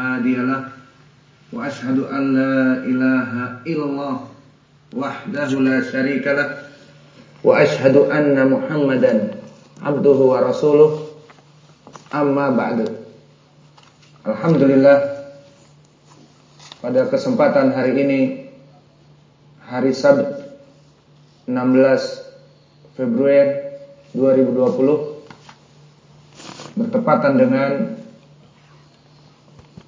هادي له وأشهد أن لا إله إلا الله وحده لا wa ashadu anna muhammadan abduhu wa rasuluh. Amma ba'du. Alhamdulillah. Pada kesempatan hari ini hari Sabtu 16 Februari 2020 bertepatan dengan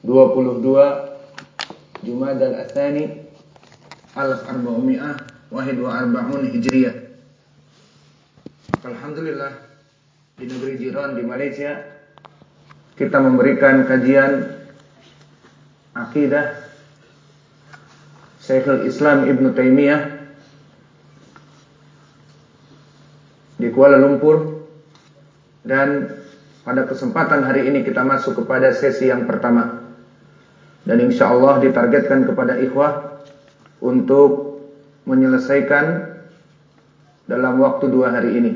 22 Jumadal Atsani Alaf Arba'umiyah Wahid wa Arba'un Hijriyah. Alhamdulillah Di negeri jiran di Malaysia Kita memberikan kajian Akidah Syekhul Islam Ibn Taymiyah Di Kuala Lumpur. Dan pada kesempatan hari ini kita masuk kepada sesi yang pertama dan insya Allah ditargetkan kepada ikhwah untuk menyelesaikan dalam waktu dua hari ini.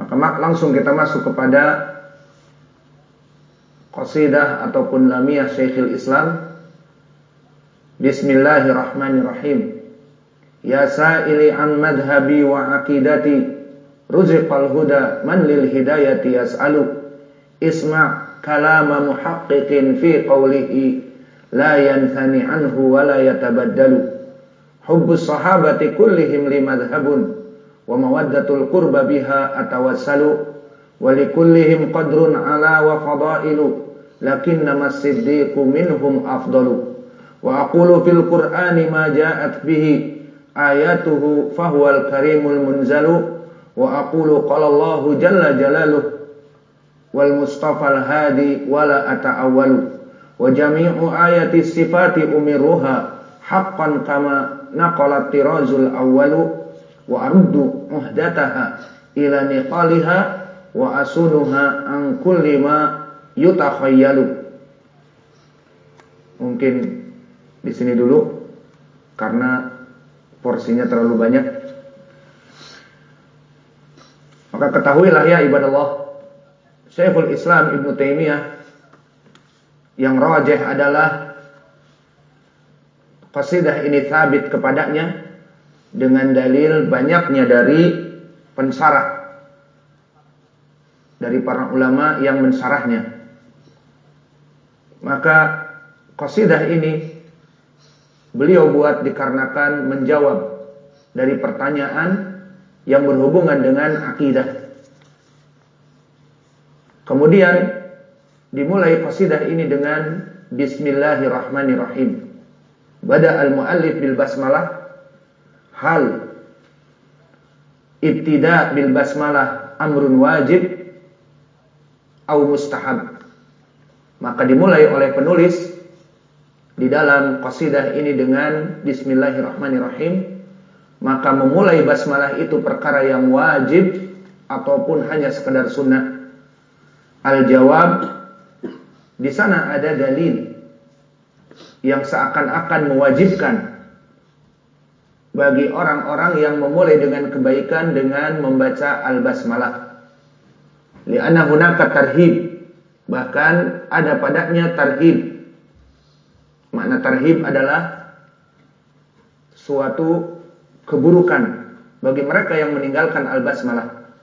Maka langsung kita masuk kepada qasidah ataupun lamiyah Syekhul Islam. Bismillahirrahmanirrahim. Ya sa'ili an madhabi wa aqidati ruziqal huda man lil hidayati yas'alu. Isma' كلام محقق في قوله لا ينثني عنه ولا يتبدل. حب الصحابة كلهم لمذهب ومودة القرب بها أتوسل ولكلهم قدر على وفضائل لكنما الصديق منهم أفضل. وأقول في القرآن ما جاءت به آياته فهو الكريم المنزل. وأقول قال الله جل جلاله wal mustafal hadi wala ata'awwalu. Wa jami'u ayati sifati umiruha haqqan kama naqalat tirazul awwalu wa aruddu muhdataha ila niqaliha wa asunuha an kulli ma yutakhayyalu. Mungkin di sini dulu karena porsinya terlalu banyak. Maka ketahuilah ya ibadah Allah Syekhul Islam Ibn Taimiyah yang rajih adalah qasidah ini sabit kepadanya dengan dalil banyaknya dari pensarah dari para ulama yang mensarahnya. Maka qasidah ini beliau buat dikarenakan menjawab dari pertanyaan yang berhubungan dengan akidah. Kemudian dimulai qasidah ini dengan Bismillahirrahmanirrahim. Bada al-muallif bil basmalah hal ibtida bil basmalah amrun wajib atau mustahab. Maka dimulai oleh penulis di dalam qasidah ini dengan Bismillahirrahmanirrahim. Maka memulai basmalah itu perkara yang wajib ataupun hanya sekedar sunnah. Al-jawab di sana ada dalil yang seakan-akan mewajibkan bagi orang-orang yang memulai dengan kebaikan dengan membaca al-basmalah. Li'anna hunaka tarhib. Bahkan ada padanya tarhib. Makna tarhib adalah suatu keburukan bagi mereka yang meninggalkan al-basmalah.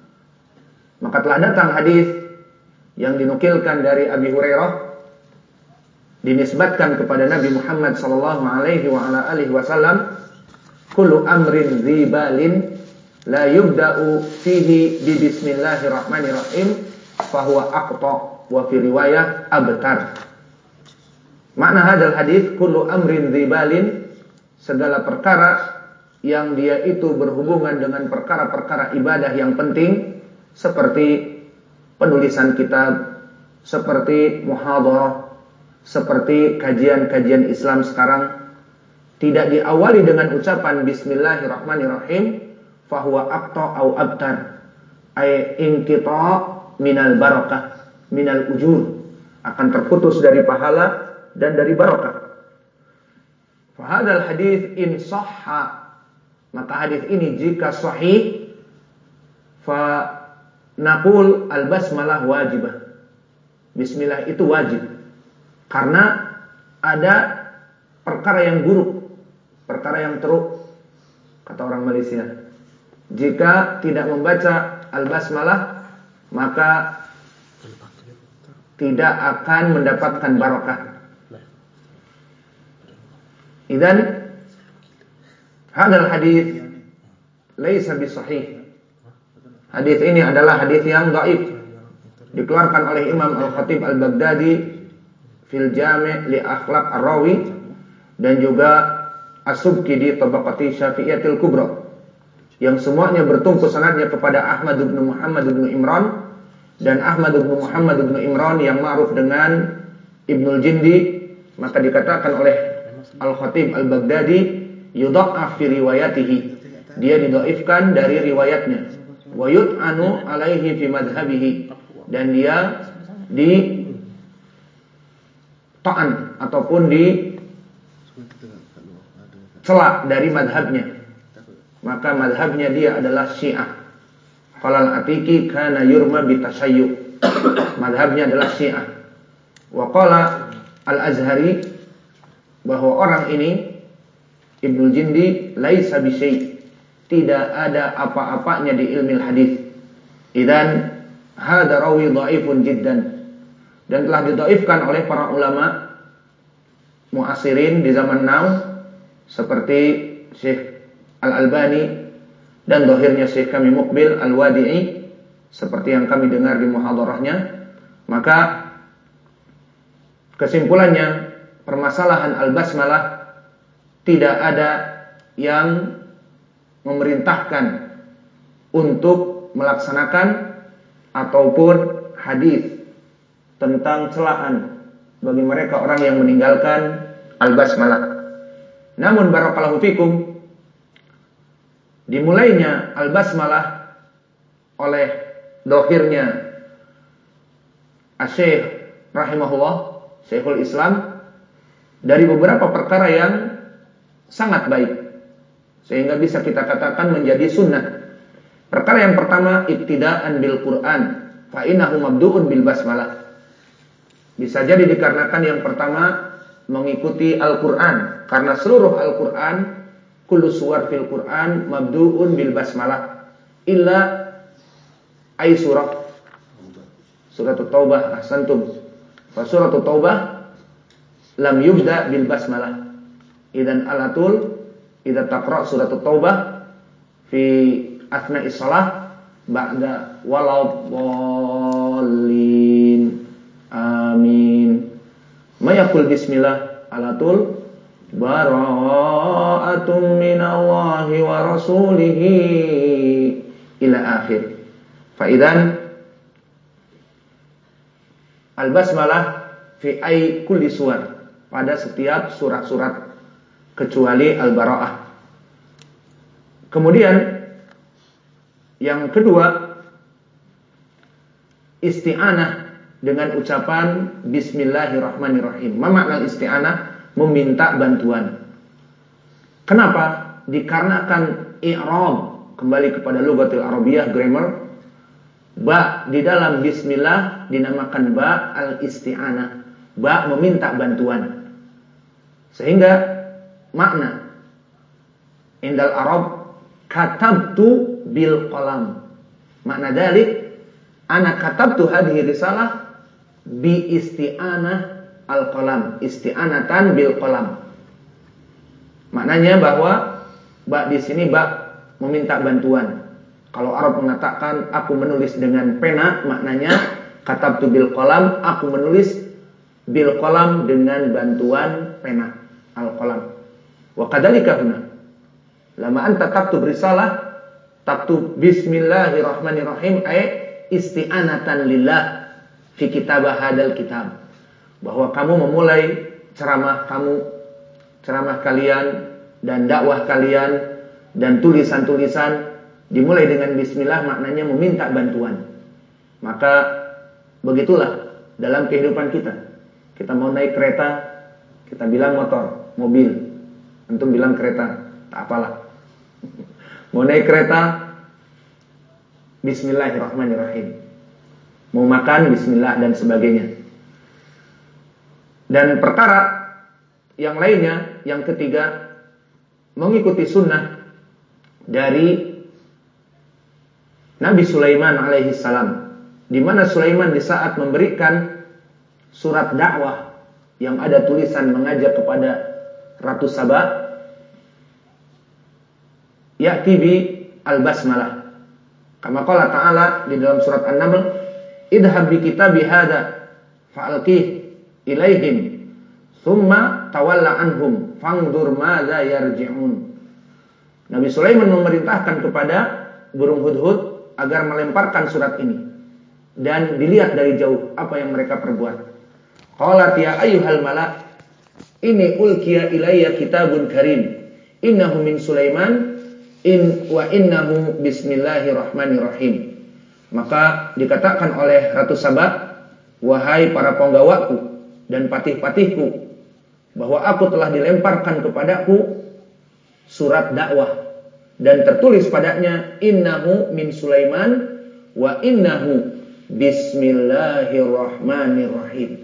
Maka telah datang hadis yang dinukilkan dari Abi Hurairah dinisbatkan kepada Nabi Muhammad sallallahu alaihi wa ala alihi wasallam kullu amrin dzibalin la yubda'u fihi bi bismillahirrahmanirrahim fahuwa aqta wa fi riwayah abtar. Makna hadal hadis kullu amrin dzibalin segala perkara yang dia itu berhubungan dengan perkara-perkara ibadah yang penting seperti penulisan kitab seperti muhadharah, seperti kajian-kajian Islam sekarang tidak diawali dengan ucapan bismillahirrahmanirrahim fahuwa aqta au abtar ay inqita minal barakah minal ujur akan terputus dari pahala dan dari barakah. Fahadal hadis in sahha maka hadis ini jika sahih fa Nakul al-basmalah wajibah. Bismillah itu wajib. Karena ada perkara yang buruk, perkara yang teruk, kata orang Malaysia. Jika tidak membaca al-basmalah, maka tidak akan mendapatkan barokah. Idan hadal hadis laisa bisahih. Hadis ini adalah hadis yang dhaif. Dikeluarkan oleh Imam Al-Khatib Al-Baghdadi fil Jami' li Akhlaq Ar-Rawi dan juga As-Subki di Tabaqati Syafi'iyatil Kubra yang semuanya bertumpu sanadnya kepada Ahmad bin Muhammad bin Imran dan Ahmad bin Muhammad bin Imran yang ma'ruf dengan Ibnul Jindi. Maka dikatakan oleh Al-Khatib Al-Baghdadi yudha'af fi riwayatihi. Dia didoifkan dari riwayatnya wa yut'anu alaihi fi madhabihi dan dia di ta'an ataupun di celak dari madhabnya maka madhabnya dia adalah syiah Falal atiki kana yurma bitasayyu. Madhabnya adalah Syiah. Wa qala Al-Azhari bahwa orang ini Ibnul Jindi laisa bisyai. Tidak ada apa-apanya di ilmu hadis. Idan hada rawi dhaifun jiddan. Dan telah didhaifkan oleh para ulama muasirin di zaman now seperti Syekh Al-Albani dan dohirnya Syekh kami Mukbil Al-Wadi'i seperti yang kami dengar di muhadarahnya maka kesimpulannya permasalahan al-basmalah tidak ada yang memerintahkan untuk melaksanakan ataupun hadis tentang celaan bagi mereka orang yang meninggalkan al-basmalah. Namun barakallahu fikum dimulainya al-basmalah oleh dohirnya Asyikh rahimahullah Syekhul Islam dari beberapa perkara yang sangat baik sehingga bisa kita katakan menjadi sunnah. Perkara yang pertama ibtidaan bil Quran. Fa innahu mabdu'un bil basmalah. Bisa jadi dikarenakan yang pertama mengikuti Al-Qur'an. Karena seluruh Al-Qur'an kullu suwar fil Quran mabdu'un bil basmalah. Illa ay surah. Surat taubah ahsantum. Fa surat taubah lam yubda bil basmalah. Idan alatul idza taqra surat taubah fi asna'i salah ba'da walau dhalin. Amin. Mayakul bismillah alatul bara'atun minallahi wa rasulihi ila akhir. Faidan al-basmalah fi ay kulli suar pada setiap surat-surat kecuali al-bara'ah. Kemudian yang kedua isti'anah dengan ucapan bismillahirrahmanirrahim. Ma makna isti'anah? meminta bantuan. Kenapa? Dikarenakan i'rab kembali kepada lugatil arabiyah grammar ba di dalam bismillah dinamakan ba al-isti'anah. Ba meminta bantuan. Sehingga makna indal arab katabtu bil qalam. Makna dalik ana katabtu hadhihi risalah bi isti'anah al-qalam, isti'anatan bil qalam. Maknanya bahwa ba di sini ba meminta bantuan. Kalau Arab mengatakan aku menulis dengan pena, maknanya katabtu bil qalam, aku menulis bil qalam dengan bantuan pena al-qalam. Wa kadzalika huna. Lama anta taktub risalah, taktub bismillahirrahmanirrahim ay isti'anatan lillah fi kitabah hadal kitab bahwa kamu memulai ceramah kamu, ceramah kalian dan dakwah kalian dan tulisan-tulisan dimulai dengan bismillah maknanya meminta bantuan. Maka begitulah dalam kehidupan kita. Kita mau naik kereta, kita bilang motor, mobil. Antum bilang kereta, tak apalah. Mau naik kereta, Bismillahirrahmanirrahim. Mau makan, Bismillah dan sebagainya. Dan perkara yang lainnya, yang ketiga, mengikuti sunnah dari Nabi Sulaiman alaihi salam. Di mana Sulaiman di saat memberikan surat dakwah yang ada tulisan mengajak kepada Ratu Sabah ya'ti bi al-basmalah. Kama ta'ala di dalam surat An-Naml, "Idhhab bi kitabi hadha fa'alqih ilaihim thumma tawalla anhum fangdur madza yarji'un." Nabi Sulaiman memerintahkan kepada burung hudhud agar melemparkan surat ini dan dilihat dari jauh apa yang mereka perbuat. Qalat ya ayyuhal malak ini ulkiya ilayya kitabun karim innahu min Sulaiman in wa innahu bismillahirrahmanirrahim. Maka dikatakan oleh Ratu Sabah, wahai para penggawaku dan patih-patihku, bahwa aku telah dilemparkan kepadaku surat dakwah dan tertulis padanya innahu min Sulaiman wa innahu bismillahirrahmanirrahim.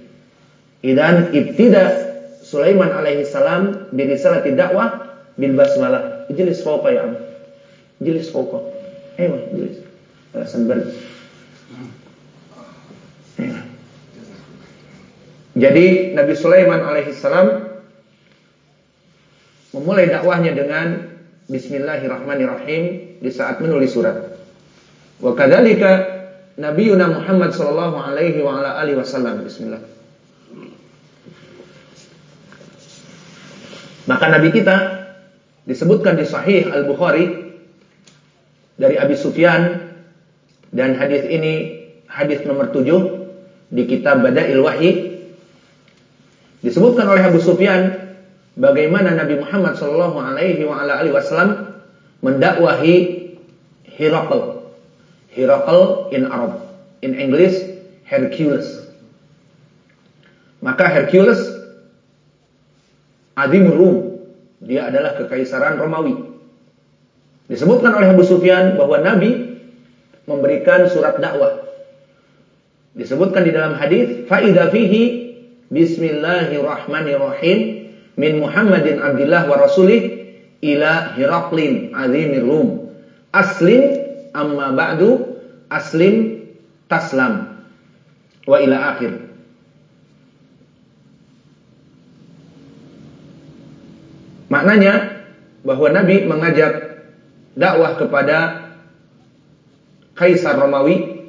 Idan ibtida Sulaiman alaihi salam birisalati dakwah bil basmalah. Ijlis fawqa ya am. Ijlis fawqa. Ayo, ijlis. Alasan ber. Jadi Nabi Sulaiman alaihi salam memulai dakwahnya dengan bismillahirrahmanirrahim di saat menulis surat. Wa kadzalika Nabi Muhammad sallallahu alaihi wa ala alihi wasallam bismillah. Maka Nabi kita disebutkan di Sahih Al-Bukhari dari Abi Sufyan dan hadis ini hadis nomor 7 di kitab Badail Wahyi disebutkan oleh Abu Sufyan bagaimana Nabi Muhammad sallallahu alaihi wasallam mendakwahi Herakl. Herakl in Arab, in English Hercules. Maka Hercules Adim Rum, dia adalah kekaisaran Romawi. Disebutkan oleh Abu Sufyan bahwa Nabi memberikan surat dakwah. Disebutkan di dalam hadis faida fihi bismillahirrahmanirrahim min Muhammadin Abdullah wa rasulih ila Hiraklin azimir Rum. Aslim amma ba'du aslim taslam wa ila akhir. Maknanya bahwa Nabi mengajak dakwah kepada Kaisar Romawi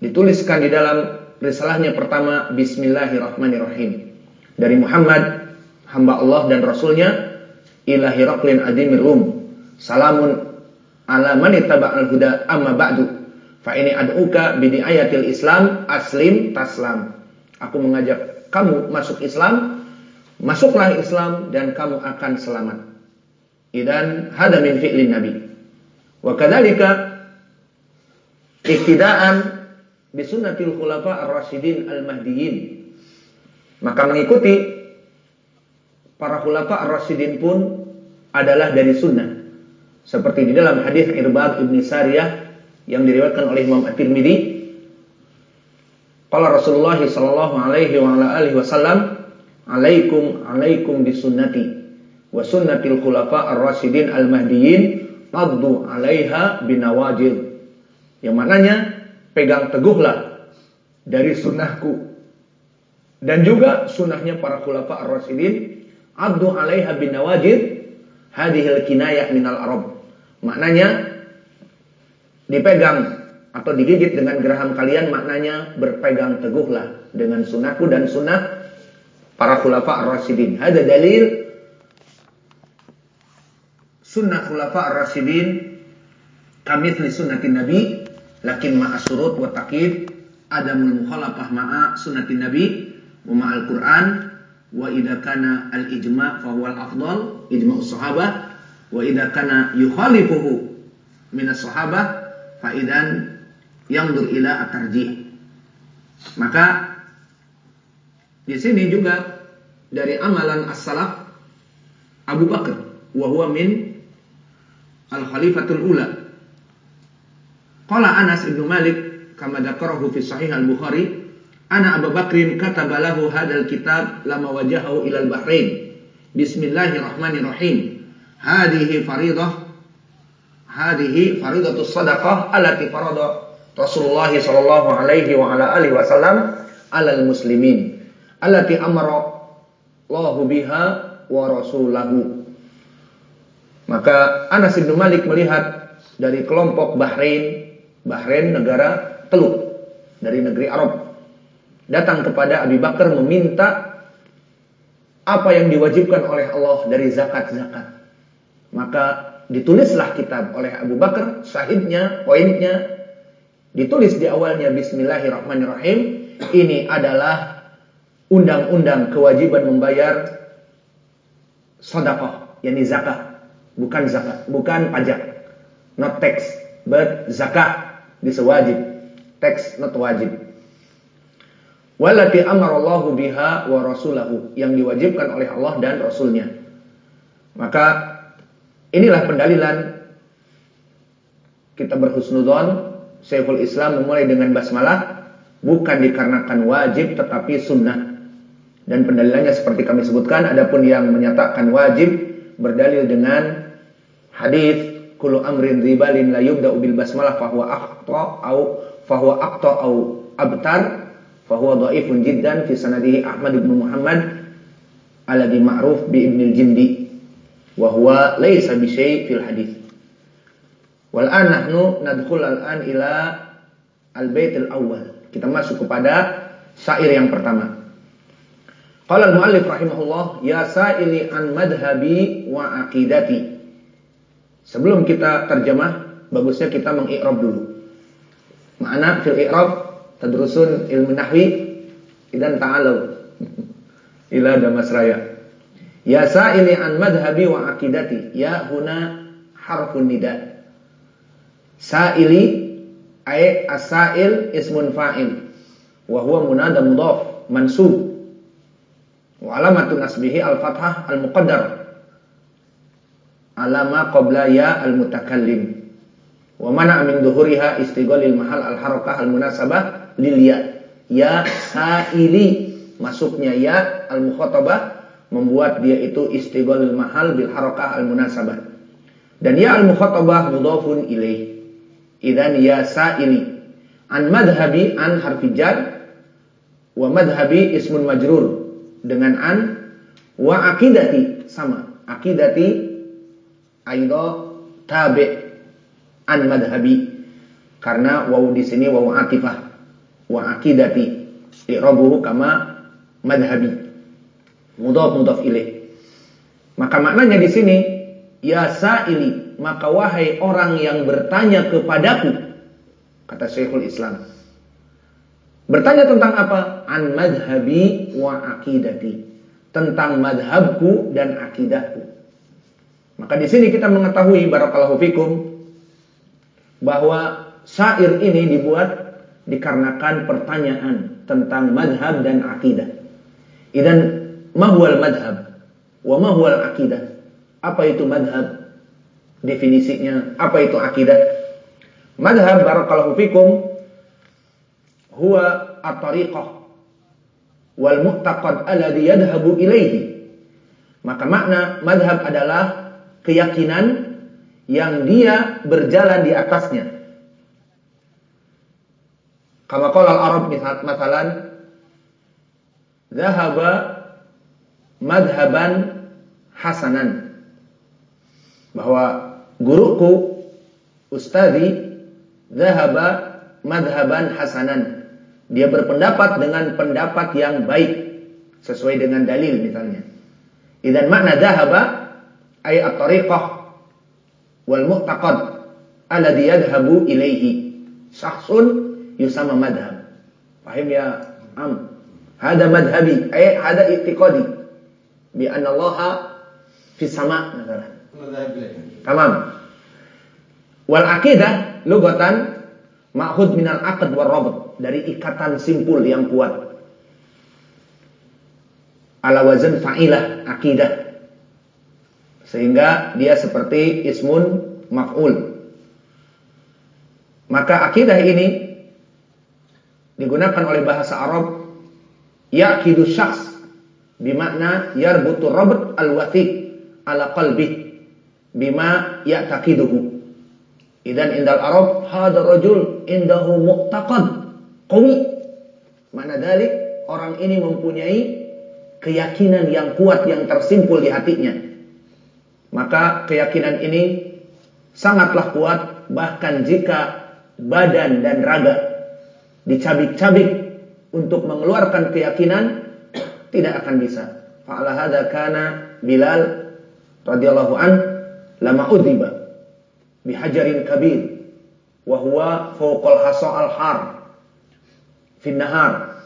dituliskan di dalam risalahnya pertama Bismillahirrahmanirrahim. Dari Muhammad hamba Allah dan Rasulnya ila Hiraklin adimir salamun ala man ittaba'al huda amma ba'du. Fa ini ad'uka bi ayatil Islam aslim taslam. Aku mengajak kamu masuk Islam masuklah Islam dan kamu akan selamat Idan hada min fi'lin Nabi. Wa kadzalika iktidaan bi sunnatil khulafa ar-rasyidin al-mahdiyyin. Maka mengikuti para khulafa ar-rasyidin pun adalah dari sunnah. Seperti di dalam hadis Irbad ibn Sariyah yang diriwayatkan oleh Imam At-Tirmidzi. Qala Rasulullah sallallahu alaihi wa alihi wasallam, "Alaikum alaikum bisunnati wa sunnatil khulafa ar-rasyidin al-mahdiyyin addu 'alaiha binawajil. Yang maknanya pegang teguhlah dari sunnahku dan juga sunnahnya para khulafa ar-rasyidin addu 'alaiha binawajil hadhil kinayah minal arab. Maknanya dipegang atau digigit dengan geraham kalian maknanya berpegang teguhlah dengan sunnahku dan sunnah para khulafa ar-rasyidin. Ada dalil sunnah khulafa ar-rasyidin kamitsli sunnatin nabi lakin ma'a surut wa taqid adamul mukhalafah ma'a sunnatin nabi wa ma'al quran wa idza kana al ijma' fa huwa al afdal ijma'us sahabah wa idza kana yukhalifuhu min as-sahabah fa idan yandur ila maka di sini juga dari amalan as-salaf Abu Bakar wa huwa min al-khalifatul ula. Qala Anas bin Malik kama dzakarahu fi sahih al-Bukhari Ana Abu Bakrin kataba lahu hadal kitab lama wajahu ilal Bahrain. Bismillahirrahmanirrahim. Hadihi faridah hadihi faridatus sadaqah allati farada Rasulullah sallallahu alaihi wa ala alihi wasallam alal muslimin allati amara Allahu biha wa rasulahu. Maka Anas bin Malik melihat dari kelompok Bahrain, Bahrain negara Teluk dari negeri Arab datang kepada Abi Bakar meminta apa yang diwajibkan oleh Allah dari zakat-zakat. Maka ditulislah kitab oleh Abu Bakar, sahidnya, poinnya ditulis di awalnya Bismillahirrahmanirrahim. Ini adalah undang-undang kewajiban membayar sedekah, yakni zakat, bukan zakat, bukan pajak. Not tax, but zakat. This wajib. Tax not wajib. Walati amarallahu biha wa rasulahu yang diwajibkan oleh Allah dan Rasulnya. Maka inilah pendalilan kita berhusnudon Syekhul Islam memulai dengan basmalah bukan dikarenakan wajib tetapi sunnah. Dan pendalilannya seperti kami sebutkan adapun yang menyatakan wajib berdalil dengan hadis kullu amrin ribalin la yubda'u bil basmalah fahuwa akhta au fahuwa aqta au abtar fahuwa dhaifun jiddan fi sanadihi Ahmad bin Muhammad alladhi ma'ruf bi Ibn al-Jindi wa huwa laysa bi syai' fil hadis. Wal an nahnu nadkhul al-an ila al-bait al-awwal. Kita masuk kepada syair yang pertama. Qala al-muallif rahimahullah ya sa'ili an madhhabi wa aqidati. Sebelum kita terjemah, bagusnya kita mengikrab dulu. Makna fil i'rab tadrusun ilmu nahwi idan ta'alu ila damasraya ya sa'ili an madhhabi wa akidati ya huna harfun nida sa'ili ay asail ismun fa'il wa huwa munada mudhaf mansub wa alamatu nasbihi al-fathah al-muqaddar alama qabla ya al-mutakallim wa mana min duhuriha istighalil mahal al-harakah al-munasabah lil ya. Ya sa'ili masuknya ya al mukhatabah membuat dia itu istighol mahal bil harakah al munasabah. Dan ya al mukhatabah mudhafun ilaih. Idan ya sa'ili an madhabi an harfi jar wa madhabi ismun majrur dengan an wa akidati sama. Akidati aidha tabi an madhabi karena wawu di sini wawu atifah. Wa akidati i'rabuhu kama madhabi mudhaf mudhaf ilaih maka maknanya di sini ya sa'ili maka wahai orang yang bertanya kepadaku kata Syekhul Islam bertanya tentang apa an madhabi wa akidati tentang madhabku dan akidahku maka di sini kita mengetahui barakallahu fikum bahwa syair ini dibuat dikarenakan pertanyaan tentang madhab dan akidah. Idan mahwal madhab wa mahwal akidah. Apa itu madhab? Definisinya. Apa itu akidah? Madhab barakallahu fikum huwa at-tariqah. Wal mu'taqad alladhi yadhhabu ilaihi. Maka makna madhab adalah keyakinan yang dia berjalan di atasnya. Kama qala al-Arab misalan Zahaba madhaban hasanan. Bahwa guruku ustadi zahaba madhaban hasanan dia berpendapat dengan pendapat yang baik sesuai dengan dalil misalnya idan makna zahaba ay at-tariqah wal mu'taqad alladhi yadhhabu ilaihi syakhsun yusama madhab. Paham ya? Am. Hada madhabi. Eh, hada i'tiqadi. Bi anna Allah fi sama. Tamam. Wal aqidah lugatan ma'hud minal aqd war rabat. Dari ikatan simpul yang kuat. Ala wazan fa'ilah akidah. Sehingga dia seperti ismun maf'ul. Maka akidah ini digunakan oleh bahasa Arab yaqidu syakhs bimakna yarbutu rabt al-wathiq ala qalbi bima ya'taqiduhu idan indal arab hada rajul indahu mu'taqad qawi mana dalik? Orang ini mempunyai keyakinan yang kuat yang tersimpul di hatinya. Maka keyakinan ini sangatlah kuat bahkan jika badan dan raga dicabik-cabik untuk mengeluarkan keyakinan tidak akan bisa. Fa'ala hadza kana Bilal radhiyallahu an lama udhiba bihajarin kabir wa huwa fawqal hasa al har fi nahar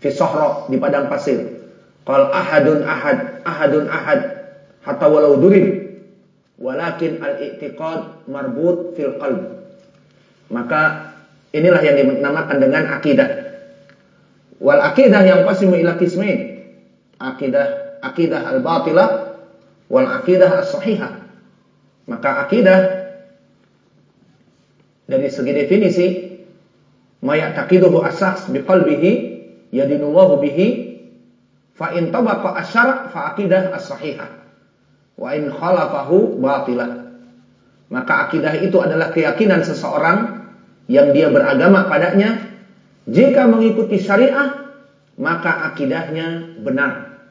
fi sahra di padang pasir. Qal ahadun ahad ahadun ahad hatta walau durib walakin al-i'tiqad marbut fil qalb. Maka inilah yang dinamakan dengan akidah. Wal akidah yang pasti ila kismain. Akidah akidah al-batilah wal akidah as-sahihah. Maka akidah dari segi definisi mayataqiduhu as-sakhs biqalbihi yadinullahu bihi fa in tabaqa asy-syara' fa akidah as-sahihah wa in khalafahu batilah. Maka akidah itu adalah keyakinan seseorang yang dia beragama padanya jika mengikuti syariah, maka akidahnya benar.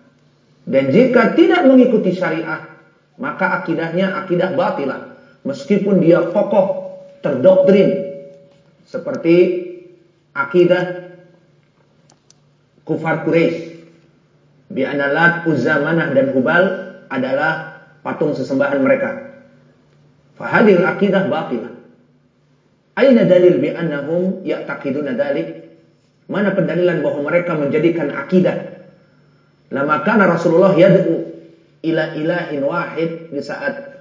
Dan jika tidak mengikuti syariah, maka akidahnya akidah batilah. Meskipun dia kokoh, terdoktrin. Seperti akidah kufar Quraisy. Bi'analat, Uzzamanah dan Hubal adalah patung sesembahan mereka. Fahadil akidah batilah. Aina dalil bi'annahum ya'taqiduna dalik? Mana pendalilan bahwa mereka menjadikan akidah? Lama kana Rasulullah yad'u ila ilahin wahid di saat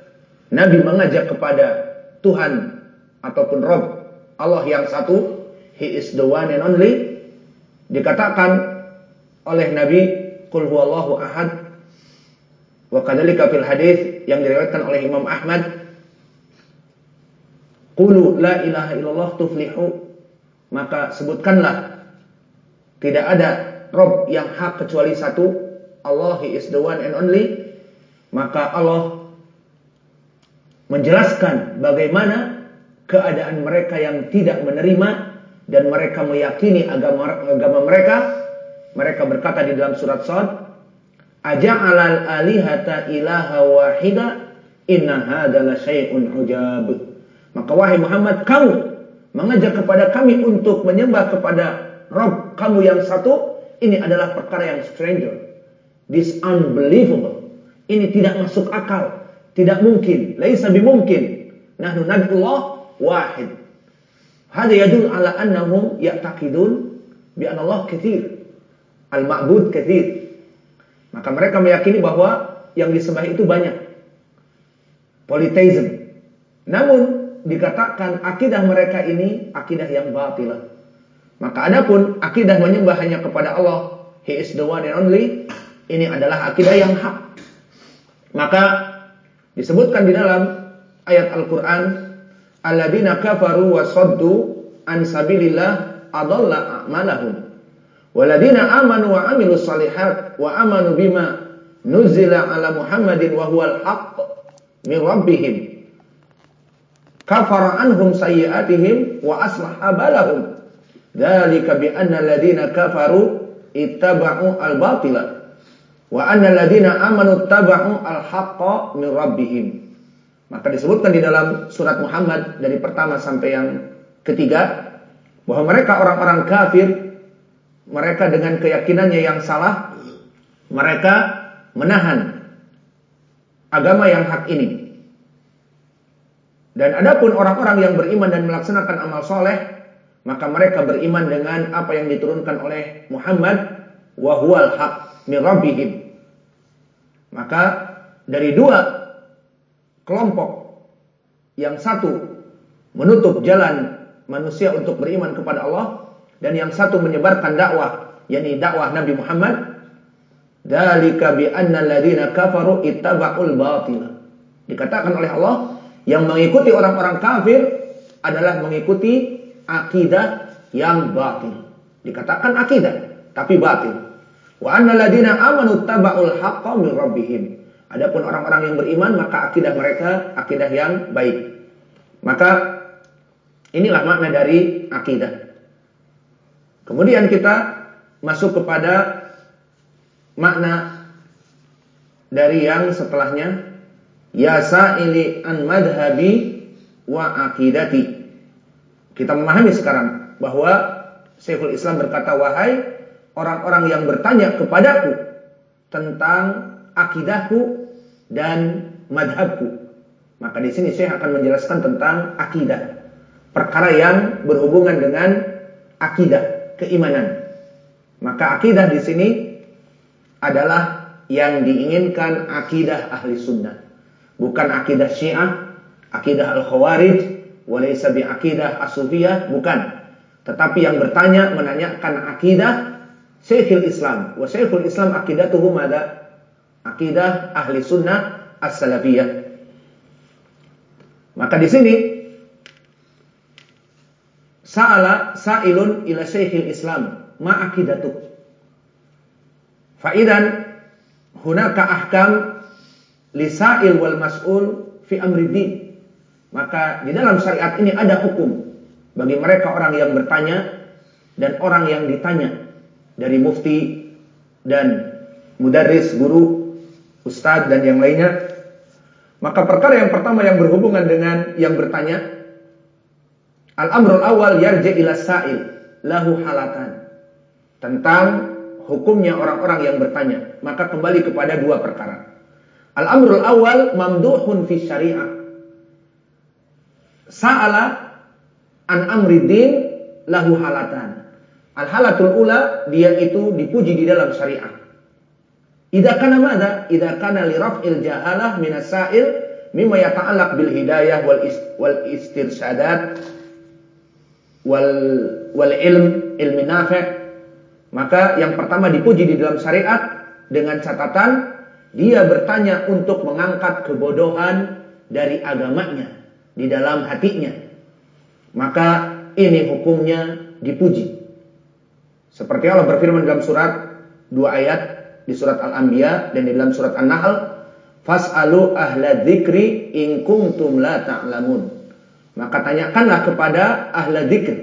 Nabi mengajak kepada Tuhan ataupun Rob Allah yang satu, He is the one and only. Dikatakan oleh Nabi, Qul huwallahu ahad. Wa kadzalika fil hadis yang diriwayatkan oleh Imam Ahmad, Qulu la ilaha illallah tuflihu. Maka sebutkanlah tidak ada Rob yang hak kecuali satu. Allah He is the one and only. Maka Allah menjelaskan bagaimana keadaan mereka yang tidak menerima dan mereka meyakini agama agama mereka. Mereka berkata di dalam surat Sad, Aja'alal alihata ilaha wahida inna hadza syai'un ujab. Maka wahai Muhammad, kamu mengajak kepada kami untuk menyembah kepada Rob kamu yang satu, ini adalah perkara yang stranger. This unbelievable. Ini tidak masuk akal. Tidak mungkin. Laisa bimungkin. Nahnu nadullah wahid. Hada yadul ala annahum ya'taqidun bi Allah kathir. Al-ma'bud kathir. Maka mereka meyakini bahwa yang disembah itu banyak. Polytheism. Namun dikatakan akidah mereka ini akidah yang batilah. Maka adapun akidah menyembah hanya kepada Allah, He is the one and only, ini adalah akidah yang hak. Maka disebutkan di dalam ayat Al-Qur'an, "Alladzina kafaru wa saddu an sabilillah adalla a'malahum." Waladina amanu wa amilus salihat wa amanu bima nuzila ala Muhammadin wa huwal haqq min rabbihim. Kafara anhum sayyi'atihim wa aslaha balahum. Dzalika bi anna alladziina kafaru ittaba'u al-batila wa anna alladziina amanu ittaba'u al-haqqa min rabbihim. Maka disebutkan di dalam surat Muhammad dari pertama sampai yang ketiga bahwa mereka orang-orang kafir mereka dengan keyakinannya yang salah mereka menahan agama yang hak ini. Dan adapun orang-orang yang beriman dan melaksanakan amal soleh maka mereka beriman dengan apa yang diturunkan oleh Muhammad wa huwal haq min rabbihim. Maka dari dua kelompok yang satu menutup jalan manusia untuk beriman kepada Allah dan yang satu menyebarkan dakwah yakni dakwah Nabi Muhammad dalika bi anna alladziina kafaru ittaba'ul batila dikatakan oleh Allah yang mengikuti orang-orang kafir adalah mengikuti akidah yang batil. Dikatakan akidah. tapi batil. Wa annal ladina amanu taba'ul haqqo min rabbihim. Adapun orang-orang yang beriman maka akidah mereka akidah yang baik. Maka inilah makna dari akidah. Kemudian kita masuk kepada makna dari yang setelahnya ya sa'ili an madhabi wa akidati. Kita memahami sekarang bahwa Syekhul Islam berkata wahai orang-orang yang bertanya kepadaku tentang akidahku dan madhabku. Maka di sini saya akan menjelaskan tentang akidah. Perkara yang berhubungan dengan akidah, keimanan. Maka akidah di sini adalah yang diinginkan akidah ahli sunnah. Bukan akidah syiah, akidah al-khawarij, walaysa bi akidah asufiyah, bukan. Tetapi yang bertanya menanyakan akidah Syekhul Islam. Wa Syekhul Islam akidatuhu mada? Akidah ahli sunnah as-salafiyah. Maka di sini sa'ala sa'ilun ila Syekhul Islam ma akidatuk. Faidan hunaka ahkam lisa'il wal mas'ul fi amri din. Maka di dalam syariat ini ada hukum bagi mereka orang yang bertanya dan orang yang ditanya dari mufti dan mudarris, guru, ustadz dan yang lainnya. Maka perkara yang pertama yang berhubungan dengan yang bertanya Al-amrul awal yarji ila sa'il lahu halatan. Tentang hukumnya orang-orang yang bertanya. Maka kembali kepada dua perkara. Al-amrul awal mamduhun fi syariah. Sa'ala an amri din lahu halatan. Al-halatul ula dia itu dipuji di dalam syariah. Idza kana madza? Idza kana li raf'il jahalah min as-sa'il mimma yata'allaq bil hidayah wal wal istirsadat wal wal ilm ilmi nafi'. Maka yang pertama dipuji di dalam syariat dengan catatan dia bertanya untuk mengangkat kebodohan dari agamanya di dalam hatinya. Maka ini hukumnya dipuji. Seperti Allah berfirman dalam surat dua ayat di surat Al-Anbiya dan di dalam surat An-Nahl, "Fas'alu ahla dzikri in kuntum la ta'lamun." Maka tanyakanlah kepada ahla dzikr.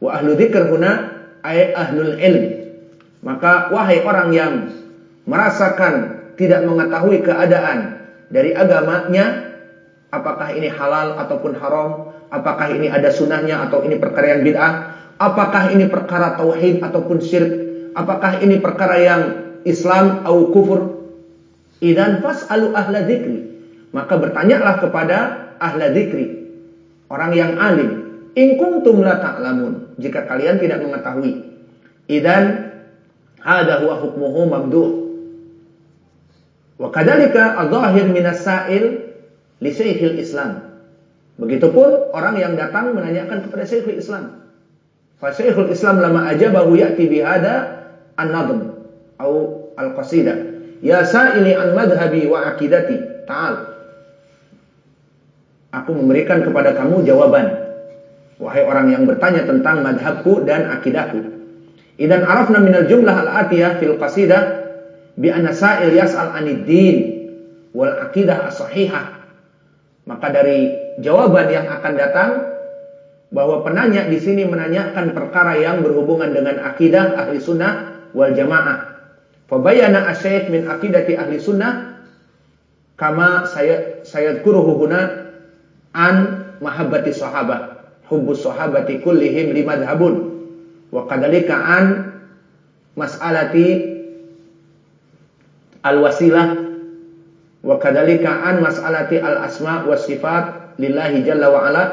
Wa ahlu dzikr huna ay ahlul ilm. Maka wahai orang yang merasakan tidak mengetahui keadaan dari agamanya, apakah ini halal ataupun haram, apakah ini ada sunnahnya atau ini perkara yang bid'ah, Apakah ini perkara tauhid ataupun syirik? Apakah ini perkara yang Islam atau kufur? Idan fas'alu ahla dzikri. Maka bertanyalah kepada ahla dzikri. Orang yang alim. In kuntum la ta'lamun. Jika kalian tidak mengetahui. Idan hada huwa hukmuhu mamduh. Wa kadzalika adh-dhahir minas sa'il li Syekhul Islam. Begitupun orang yang datang menanyakan kepada Syekhul Islam. Fasyikhul Islam lama ajabahu ya'ti bihada an-nadm atau al-qasidah. Ya sa'ili an madhhabi wa akidati. Ta'al. Aku memberikan kepada kamu jawaban. Wahai orang yang bertanya tentang madhabku dan akidahku. Idan arafna minal jumlah al-atiyah fil qasidah bi anna sa'il yas'al anid din wal akidah as-sahihah. Maka dari jawaban yang akan datang bahwa penanya di sini menanyakan perkara yang berhubungan dengan akidah ahli sunnah wal jamaah. Fabayana asyik min akidati ahli sunnah kama saya saya huna an mahabbati sahabat hubbus sahabati kullihim limadhabun wa kadalika an mas'alati al wasilah wa kadalika an mas'alati al asma was sifat lillahi jalla wa ala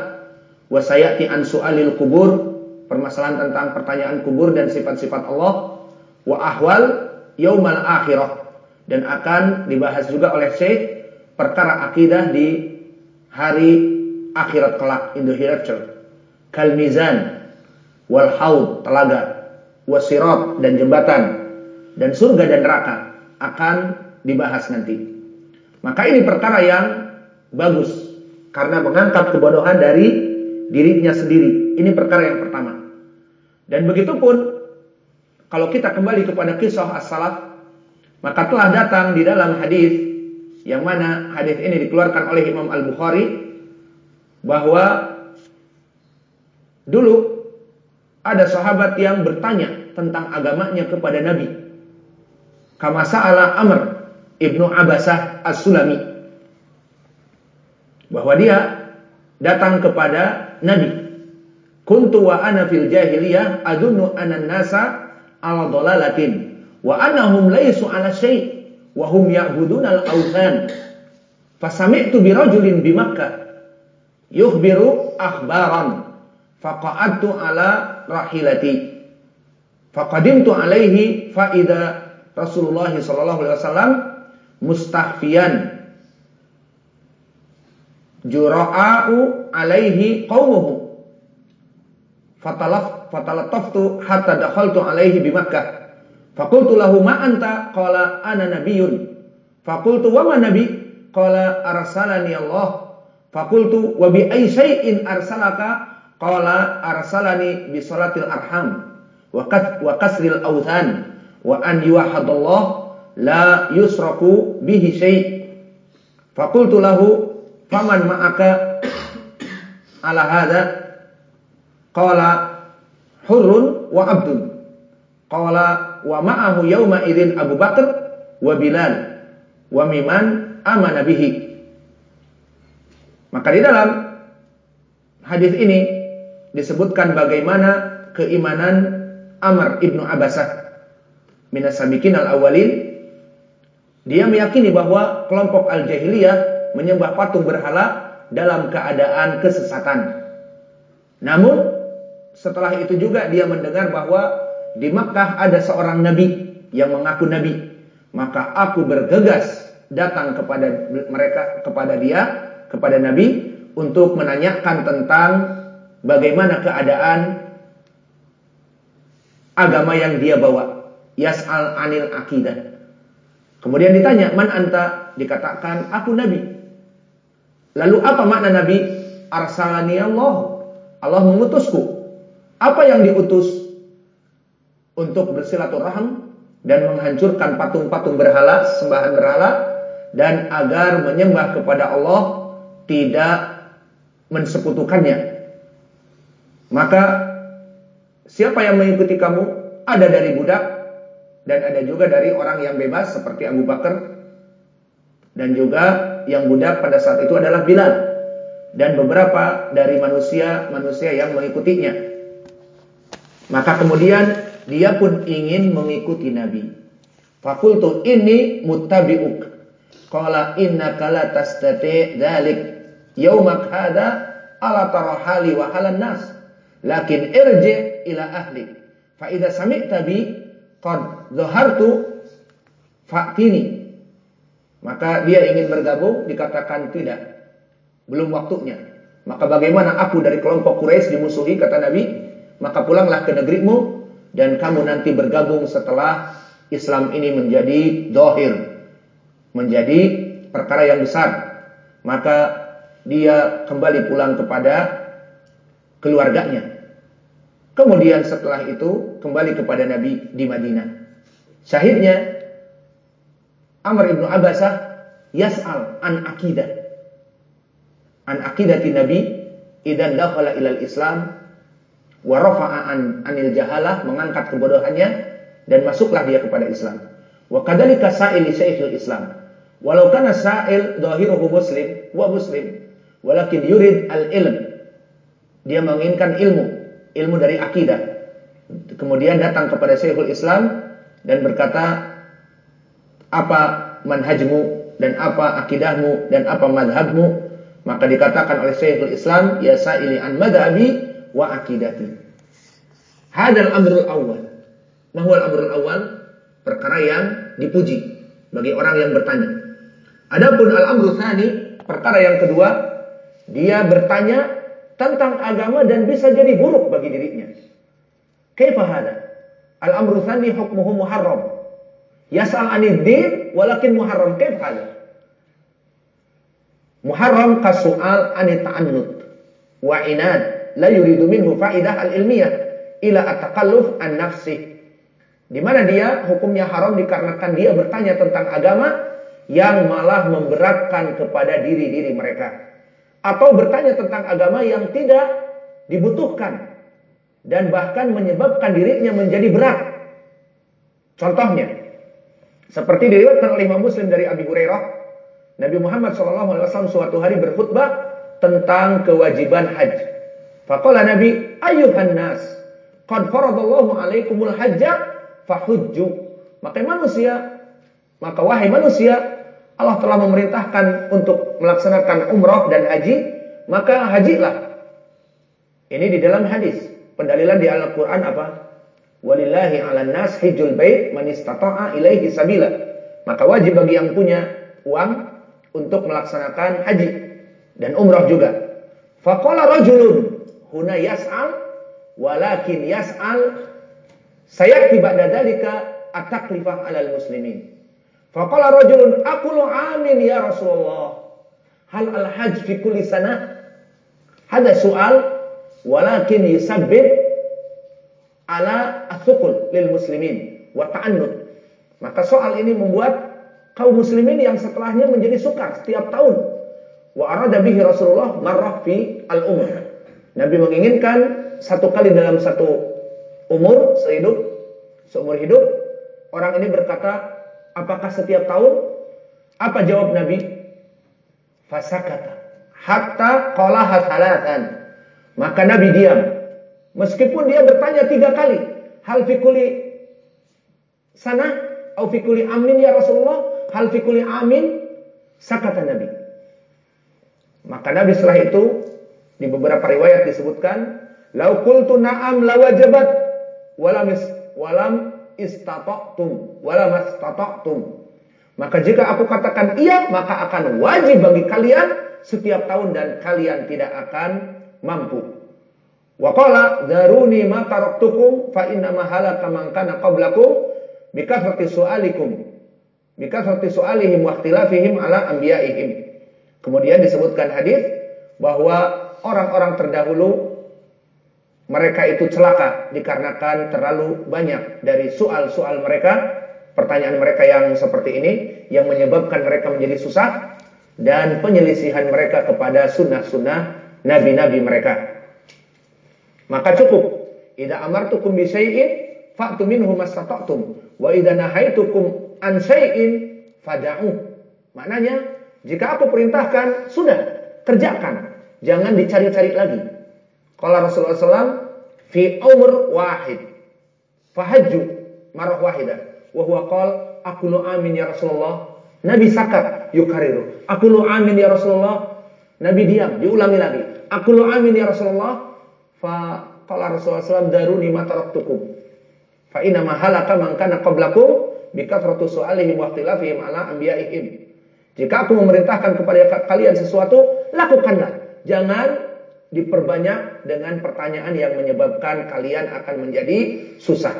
wasayati an su'alil kubur permasalahan tentang pertanyaan kubur dan sifat-sifat Allah wa ahwal yaumal akhirah dan akan dibahas juga oleh Syekh perkara akidah di hari akhirat kelak in the hereafter kal mizan wal haud telaga wasirat dan jembatan dan surga dan neraka akan dibahas nanti maka ini perkara yang bagus karena mengangkat kebodohan dari dirinya sendiri. Ini perkara yang pertama. Dan begitu pun kalau kita kembali kepada kisah as-salaf, maka telah datang di dalam hadis yang mana hadis ini dikeluarkan oleh Imam Al-Bukhari bahwa dulu ada sahabat yang bertanya tentang agamanya kepada Nabi. Kama sa'ala Amr ibnu Abasah As-Sulami bahwa dia datang kepada Nabi. Kuntu wa ana fil jahiliyah adunnu anan nasa ala dolalatin wa annahum laysu ala syai' wa hum ya'buduna al-awthan. Fasami'tu bi rajulin bi Makkah. Yukhbiru akhbaran. Faqa'adtu ala rahilati. Faqadimtu alaihi faida Rasulullah sallallahu alaihi wasallam mustahfiyan jura'u alaihi qaumuhu fatalaf fatalattaftu hatta dakhaltu alaihi bi Makkah. Faqultu lahu ma anta? Qala ana nabiyyun. Faqultu wa ma nabi? Qala arsalani Allah. Fakultu wa bi ay syai'in arsalaka? Qala arsalani bi salatil arham wa kas wa authan wa an yuwahhadallah la yusraku bihi syai' Fakultu lahu faman ma'aka? Ala qala hurrun wa abdun. Qala wa ma'ahu yawma idzin Abu Bakar wa Bilal wa miman amana bihi. Maka di dalam hadis ini disebutkan bagaimana keimanan Amr ibnu Abasah. Minas sabiqin al-awwalin dia meyakini bahwa kelompok al-jahiliyah menyembah patung berhala dalam keadaan kesesatan. Namun setelah itu juga dia mendengar bahwa di Makkah ada seorang nabi yang mengaku nabi. Maka aku bergegas datang kepada mereka kepada dia kepada Nabi untuk menanyakan tentang bagaimana keadaan agama yang dia bawa. Yas'al anil akidah. Kemudian ditanya, "Man anta?" Dikatakan, "Aku nabi." Lalu apa makna nabi? Arsalani Allah. Allah mengutusku. Apa yang diutus? Untuk bersilaturahim dan menghancurkan patung-patung berhala, sembahan berhala dan agar menyembah kepada Allah tidak mensekutukannya. Maka siapa yang mengikuti kamu ada dari budak dan ada juga dari orang yang bebas seperti Abu Bakar dan juga yang budak pada saat itu adalah Bilal dan beberapa dari manusia-manusia yang mengikutinya. Maka kemudian dia pun ingin mengikuti Nabi. Fakultu ini muttabi'uk. Qala innaka la tastati' dzalik yaumak hada ala tara hali wa halan nas. Lakin irji ila ahli. Fa idza sami'ta bi qad dhahartu fa'tini. Maka dia ingin bergabung dikatakan tidak. Belum waktunya. Maka bagaimana aku dari kelompok Quraisy dimusuhi kata Nabi maka pulanglah ke negerimu dan kamu nanti bergabung setelah Islam ini menjadi dohir menjadi perkara yang besar maka dia kembali pulang kepada keluarganya. Kemudian setelah itu kembali kepada Nabi di Madinah. Syahidnya Amr ibnu Abbasah yas'al an akidah. An akidati Nabi idan dakhala ilal Islam wa rafa'a an anil jahalah mengangkat kebodohannya dan masuklah dia kepada Islam. Wa kadzalika sa'ili syekhul Islam. Walau kana sa'il dhahiruhu muslim wa muslim Walakin yurid al-ilm. Dia menginginkan ilmu, ilmu dari akidah. Kemudian datang kepada Syekhul Islam dan berkata, apa manhajmu dan apa akidahmu dan apa madhabmu? Maka dikatakan oleh Syekhul Islam, ya sa'ili an madhabi wa akidati. Hadal amrul awal. Mahwal amrul awal, perkara yang dipuji bagi orang yang bertanya. Adapun al-amru thani, perkara yang kedua, dia bertanya tentang agama dan bisa jadi buruk bagi dirinya. Kaifa hada? Al-amru tsani hukmuhu muharram. Yas'al 'anid din walakin muharram. Kaifa hada? Muharram kasu'al 'anit ta'annut wa inad la yuridu minhu fa'idah al-ilmiyah ila at-takalluf an nafsi. Di mana dia hukumnya haram dikarenakan dia bertanya tentang agama yang malah memberatkan kepada diri-diri mereka. Atau bertanya tentang agama yang tidak dibutuhkan dan bahkan menyebabkan dirinya menjadi berat. Contohnya, seperti diriwayatkan oleh Imam Muslim dari Abi Hurairah, Nabi Muhammad SAW suatu hari berkhutbah tentang kewajiban haji. Faqala Nabi, ayuhan nas, qad faradallahu alaikumul hajja fahujju. Maka manusia, maka wahai manusia, Allah telah memerintahkan untuk melaksanakan umrah dan haji, maka hajilah. Ini di dalam hadis. Pendalilan di Al-Quran apa? Walillahi ala nas hijul bait man istata'a ilaihi sabila. Maka wajib bagi yang punya uang untuk melaksanakan haji dan umrah juga. Faqala rajulun huna yas'al walakin yas'al sayati ba'da dzalika at-taklifah 'alal muslimin. Faqala rajulun aqulu amin ya Rasulullah. Hal al-hajj fi kulli sana? Hada soal walakin yusabbib ala athukul lil muslimin wa ta'annud. Maka soal ini membuat kaum muslimin yang setelahnya menjadi sukar setiap tahun. Wa arada bihi Rasulullah marrah fi al-umur. Nabi menginginkan satu kali dalam satu umur sehidup seumur hidup orang ini berkata, "Apakah setiap tahun?" Apa jawab Nabi? Fasakata hatta qala hasalatan. Maka Nabi diam. Meskipun dia bertanya tiga kali. Hal fikuli sana. Au fikuli amin ya Rasulullah. Hal fikuli amin. Sakata Nabi. Maka Nabi setelah itu. Di beberapa riwayat disebutkan. Lau kultu na'am lawajabat. Walam, is, walam istata'tum. Walam istata'tum. Maka jika aku katakan iya, maka akan wajib bagi kalian setiap tahun dan kalian tidak akan mampu. Wa qala daruni ma taraktukum fa inna ma halaka man kana qablakum bikathrati su'alikum bikathrati su'alihim wa ikhtilafihim ala anbiya'ihim. Kemudian disebutkan hadis bahwa orang-orang terdahulu mereka itu celaka dikarenakan terlalu banyak dari soal-soal mereka, pertanyaan mereka yang seperti ini yang menyebabkan mereka menjadi susah dan penyelisihan mereka kepada sunnah-sunnah nabi-nabi mereka. Maka cukup. Idza amartukum bi syai'in fa'tu minhu mastata'tum wa idza nahaitukum an syai'in fada'u. Maknanya, jika aku perintahkan, sudah, kerjakan. Jangan dicari-cari lagi. Kalau Rasulullah SAW, fi umur wahid. Fahajju marah wahidah. Wahuwa qal, aku lu amin ya Rasulullah. Nabi sakat yukariru. Aku lu amin ya Rasulullah. Nabi diam, diulangi lagi. Aku lu amin ya Rasulullah. Fa qala Rasulullah SAW daruni ma taraktukum. Fa inna ma halaka man kana qablakum kathratu su'alihim wa ikhtilafihim ala anbiya'ihim. Jika aku memerintahkan kepada kalian sesuatu, lakukanlah. Jangan diperbanyak dengan pertanyaan yang menyebabkan kalian akan menjadi susah.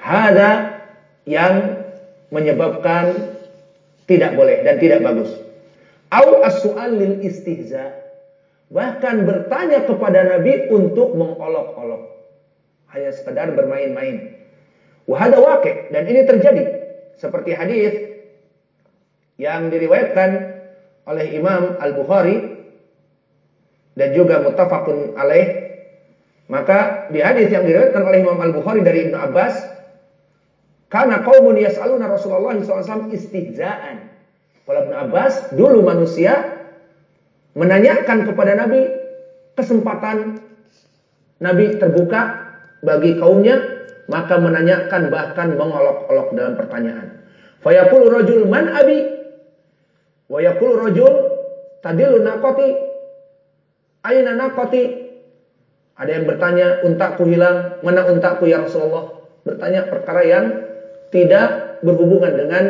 Hada yang menyebabkan tidak boleh dan tidak bagus. Au as-su'al lil istihza. Bahkan bertanya kepada Nabi untuk mengolok-olok. Hanya sekadar bermain-main. Wahada wakil. Dan ini terjadi. Seperti hadis yang diriwayatkan oleh Imam Al-Bukhari dan juga mutafakun alaih. Maka di hadis yang diriwayatkan oleh Imam Al-Bukhari dari Ibnu Abbas, karena kaumun yas'aluna Rasulullah SAW istihzaan. Kalau Ibnu Abbas, dulu manusia menanyakan kepada Nabi kesempatan Nabi terbuka bagi kaumnya, maka menanyakan bahkan mengolok-olok dalam pertanyaan. Fayaqulu rajul man abi? Wa yaqulu rajul tadilu naqati? Aina naqati? Ada yang bertanya, untaku hilang, mana untaku ya Rasulullah? Bertanya perkara yang tidak berhubungan dengan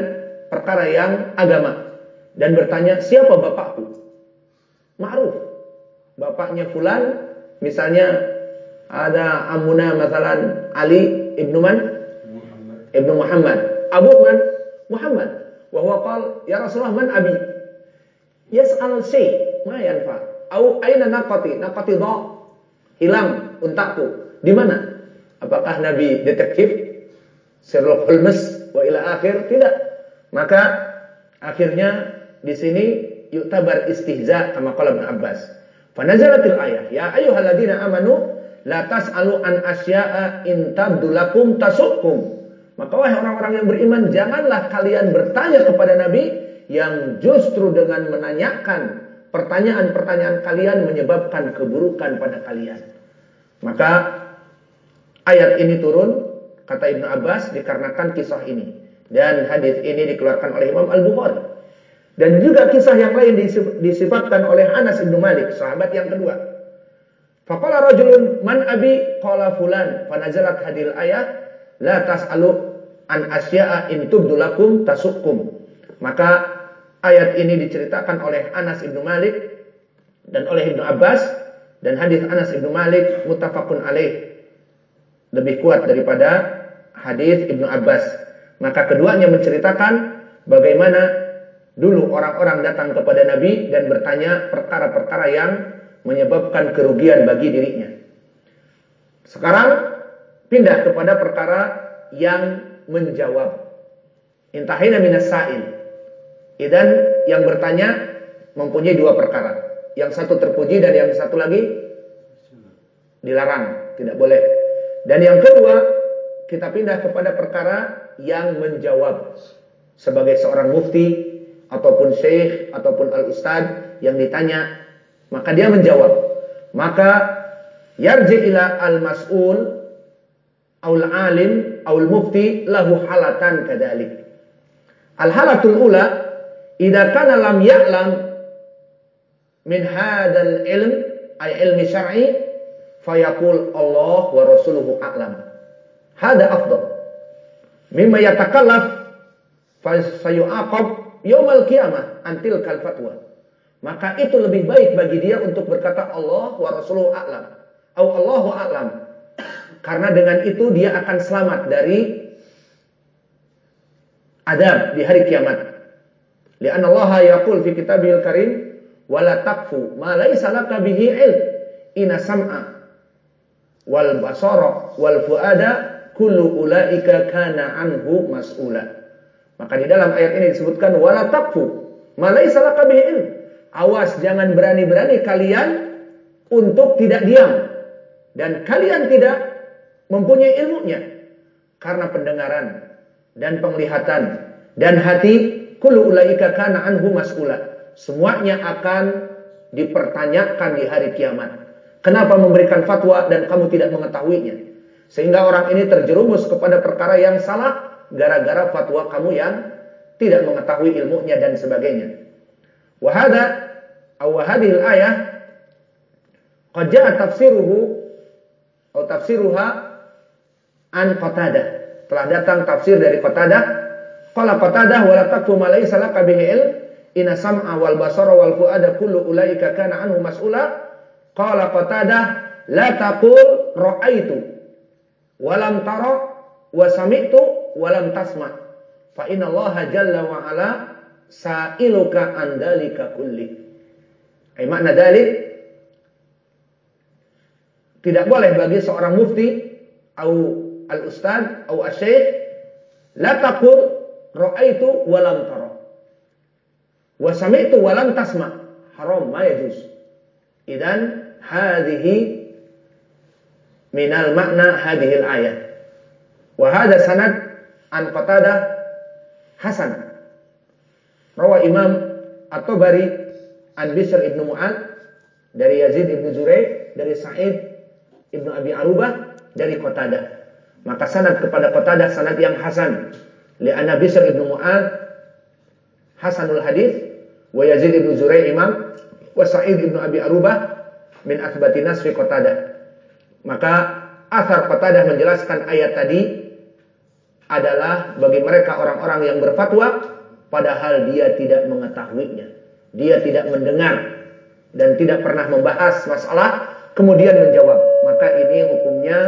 perkara yang agama dan bertanya siapa bapakku? Ma'ruf. Bapaknya fulan misalnya ada amuna masalan Ali ibnu man? Muhammad. Ibnu Muhammad. Abu man? Muhammad. Wa huwa qal ya Rasulullah man abi? Yas'al syai' ma yanfa. Au aina naqati? Naqati dha. Hilang untaku. Di mana? Apakah Nabi detektif? Sherlock Holmes wa ila akhir tidak. Maka akhirnya di sini yuktabar istihza kama qala Ibnu Abbas. Fanazalatil ayah, ya ayyuhalladzina amanu la tas'alu an asya'a in tabdulakum tasukum. Maka wahai orang-orang yang beriman, janganlah kalian bertanya kepada Nabi yang justru dengan menanyakan pertanyaan-pertanyaan kalian menyebabkan keburukan pada kalian. Maka ayat ini turun kata Ibnu Abbas dikarenakan kisah ini dan hadis ini dikeluarkan oleh Imam Al-Bukhari. Dan juga kisah yang lain disifatkan oleh Anas bin Malik, sahabat yang kedua. Faqala rajulun man abi qala fulan fanazalat hadil ayat la tas'alu an asya'a in tubdulakum tasukkum. Maka ayat ini diceritakan oleh Anas bin Malik dan oleh Ibnu Abbas dan hadis Anas bin Malik mutafakun alaih lebih kuat daripada hadis Ibnu Abbas. Maka keduanya menceritakan bagaimana Dulu orang-orang datang kepada Nabi dan bertanya perkara-perkara yang menyebabkan kerugian bagi dirinya. Sekarang pindah kepada perkara yang menjawab. Intahina minas sa'il. Dan yang bertanya mempunyai dua perkara. Yang satu terpuji dan yang satu lagi dilarang, tidak boleh. Dan yang kedua, kita pindah kepada perkara yang menjawab. Sebagai seorang mufti, ataupun syekh ataupun al-ustad yang ditanya maka dia menjawab maka yarji ila al-mas'ul aul alim aul mufti lahu halatan kadalik al halatul ula idza kana lam ya'lam min hadzal ilm ay ilmi syar'i fayaqul Allah wa rasuluhu a'lam hada afdal mimma yatakallaf fa sayu'aqab yaumal kiamah antil kal fatwa. Maka itu lebih baik bagi dia untuk berkata Allah wa Rasuluhu a'lam. Au Allahu a'lam. Karena dengan itu dia akan selamat dari adab di hari kiamat. Lian Allah yaqul fi kitabil karim wala taqfu ma laysa laka bihi ilm. Ina sam'a wal basara wal fuada kullu ulaika kana anhu mas'ula. Maka di dalam ayat ini disebutkan wala taqfu malaisa laka bihi ilm. Awas jangan berani-berani kalian untuk tidak diam dan kalian tidak mempunyai ilmunya karena pendengaran dan penglihatan dan hati kullu ulaika kana anhu mas'ula. Semuanya akan dipertanyakan di hari kiamat. Kenapa memberikan fatwa dan kamu tidak mengetahuinya? Sehingga orang ini terjerumus kepada perkara yang salah gara-gara fatwa kamu yang tidak mengetahui ilmunya dan sebagainya. Wahada aw hadhil ayah qad jaa tafsiruhu atau tafsiruha an Qatadah. Telah datang tafsir dari Qatadah. Qala Qatadah wala taqfu ma laysa laka bihi ilm inna sam'a wal basara wal fuada kullu ulaika kana anhu mas'ula. Qala Qatadah la taqul ra'aitu walam tara wa sami'tu wa lam tasma. Fa inna Allah jalla wa ala sa'iluka an dalika kulli. Ay makna dalik tidak boleh bagi seorang mufti au al-ustad au asy-syekh la taqul ra'aitu wa lam tara. Wa sami'tu wa lam tasma. Haram ma yajuz. Idan hadhihi minal makna hadhil ayat. Wahada sanad an Qatadah Hasan. Rawa Imam At-Tabari an Bishr ibnu Mu'ad dari Yazid ibnu Zurai dari Sa'id ibnu Abi Arubah dari Qatadah. Maka sanad kepada Qatadah sanad yang hasan. Li'anna Bishr ibnu Mu'ad hasanul hadis wa Yazid ibnu Zurai imam wa Sa'id ibnu Abi Arubah min athbatinas fi Qatadah. Maka Asar Qatadah menjelaskan ayat tadi adalah bagi mereka orang-orang yang berfatwa padahal dia tidak mengetahuinya. Dia tidak mendengar dan tidak pernah membahas masalah kemudian menjawab. Maka ini hukumnya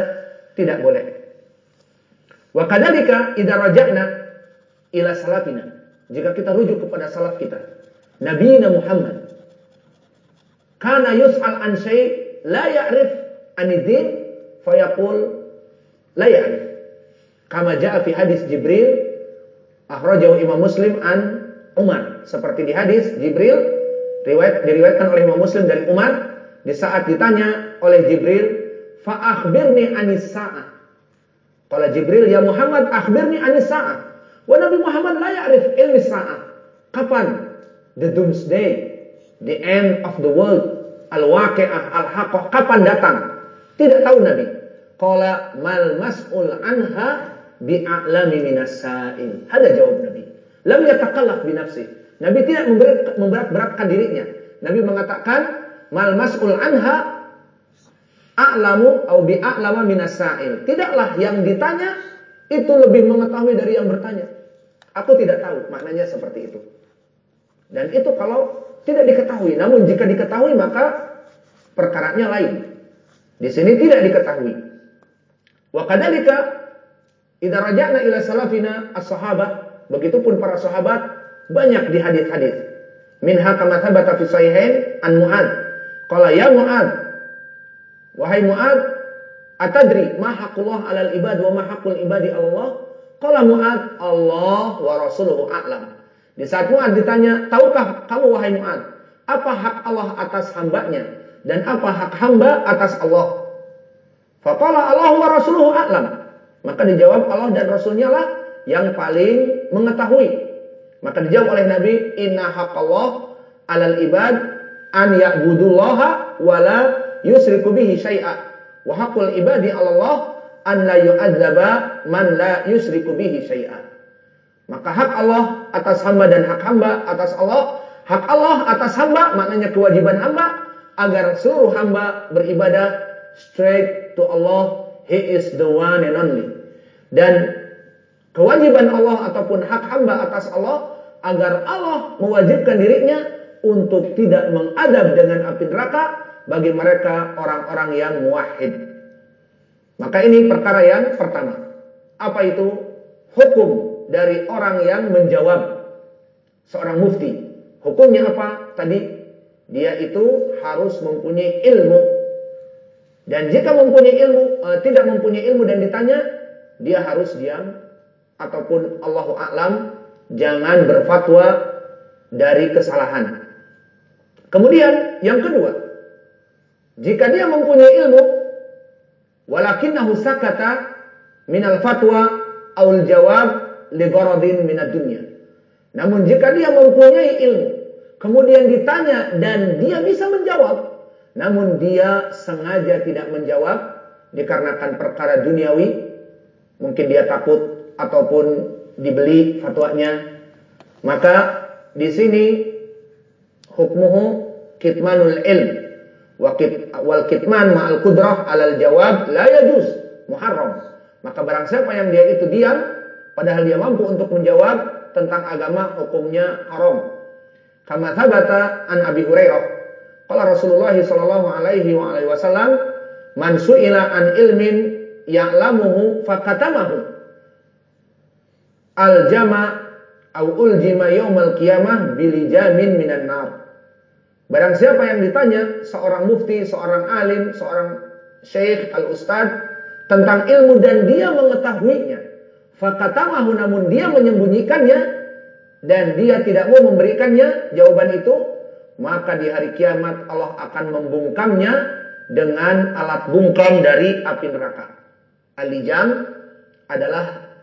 tidak boleh. Wa kadzalika idza raja'na ila salafina. Jika kita rujuk kepada salaf kita, Nabi Muhammad kana yus'al an syai' la ya'rif anidin fayaqul la ya'rif Kama ja'a fi hadis Jibril akhrajahu Imam Muslim an Umar. Seperti di hadis Jibril riwayat diriwayatkan oleh Imam Muslim dari Umar di saat ditanya oleh Jibril, "Fa akhbirni anis sa'ah." Qala Jibril, "Ya Muhammad, akhbirni anis sa'ah." Wa Nabi Muhammad la ya'rif ilmi sa'ah. Kapan the doomsday, the end of the world, al-waqi'ah, al-haqqah, kapan datang? Tidak tahu Nabi. Qala mal mas'ul anha bi'a'lami minas sa'il. Ada jawab Nabi. Lam yatakallaf bi nafsi. Nabi tidak memberat-beratkan dirinya. Nabi mengatakan mal mas'ul anha a'lamu au bi'a'lama minas sa'il. Tidaklah yang ditanya itu lebih mengetahui dari yang bertanya. Aku tidak tahu maknanya seperti itu. Dan itu kalau tidak diketahui. Namun jika diketahui maka perkaranya lain. Di sini tidak diketahui. Wa kadzalika Idza raja'na ila salafina as-sahabah, begitupun para sahabat banyak di hadis-hadis. Minha kama thabata fi sahihain an Mu'ad. Qala ya Mu'ad, wahai Mu'ad, atadri ma haqqullah 'alal ibad wa ma haqqul ibadi Allah? Qala Mu'ad, Allah wa rasuluhu a'lam. Di saat Mu'ad ditanya, tahukah kamu wahai Mu'ad, apa hak Allah atas hambanya dan apa hak hamba atas Allah? Faqala Allah wa rasuluhu a'lam. Maka dijawab Allah dan Rasulnya lah yang paling mengetahui. Maka dijawab oleh Nabi, Inna haqqallah alal ibad an ya'budullaha wa la yusriku bihi syai'a. Wa haqqul ibadi Allah an la yu'adzaba man la yusriku bihi syai'a. Maka hak Allah atas hamba dan hak hamba atas Allah. Hak Allah atas hamba maknanya kewajiban hamba agar seluruh hamba beribadah straight to Allah He is the one and only. Dan kewajiban Allah ataupun hak hamba atas Allah agar Allah mewajibkan dirinya untuk tidak mengadab dengan api neraka bagi mereka orang-orang yang muwahhid. Maka ini perkara yang pertama. Apa itu? Hukum dari orang yang menjawab seorang mufti. Hukumnya apa? Tadi dia itu harus mempunyai ilmu dan jika mempunyai ilmu, uh, tidak mempunyai ilmu dan ditanya, dia harus diam ataupun Allahu a'lam jangan berfatwa dari kesalahan. Kemudian yang kedua, jika dia mempunyai ilmu walakinnahu sakata minal fatwa aul jawab li gharadin minad dunya. Namun jika dia mempunyai ilmu, kemudian ditanya dan dia bisa menjawab, namun dia sengaja tidak menjawab dikarenakan perkara duniawi, mungkin dia takut ataupun dibeli fatwanya. Maka di sini hukmuhu kitmanul ilm wal kitman ma'al kudrah alal jawab la yajuz muharram. Maka barang siapa yang dia itu diam padahal dia mampu untuk menjawab tentang agama hukumnya haram. Kama thabata an Abi Hurairah Qala Rasulullah sallallahu alaihi wa alihi wasallam, "Man su'ila an ilmin ya'lamuhu fakatamahu." Al-jama au uljima yaumal qiyamah bilijamin minan nar. Barang siapa yang ditanya seorang mufti, seorang alim, seorang syekh, al-ustad tentang ilmu dan dia mengetahuinya, fakatamahu namun dia menyembunyikannya dan dia tidak mau memberikannya jawaban itu, maka di hari kiamat Allah akan membungkamnya dengan alat bungkam dari api neraka. Alijam adalah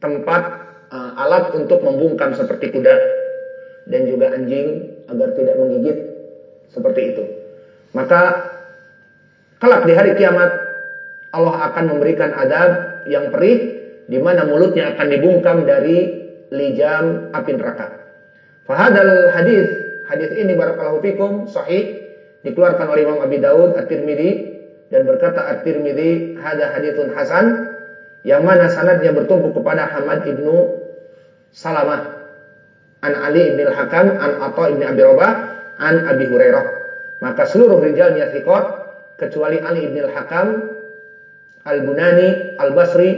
tempat uh, alat untuk membungkam seperti kuda dan juga anjing agar tidak menggigit seperti itu. Maka kelak di hari kiamat Allah akan memberikan adab yang perih di mana mulutnya akan dibungkam dari lijam api neraka. Fahadal hadis hadis ini barakallahu fikum sahih dikeluarkan oleh Imam Abi Daud At-Tirmidzi dan berkata At-Tirmidzi hada haditsun hasan yang mana sanadnya bertumpu kepada Hamad ibnu Salamah an Ali ibn al-Hakam an Atha ibn Abi Rabah an Abi Hurairah maka seluruh rijalnya thiqat kecuali Ali ibn al-Hakam Al-Bunani Al-Basri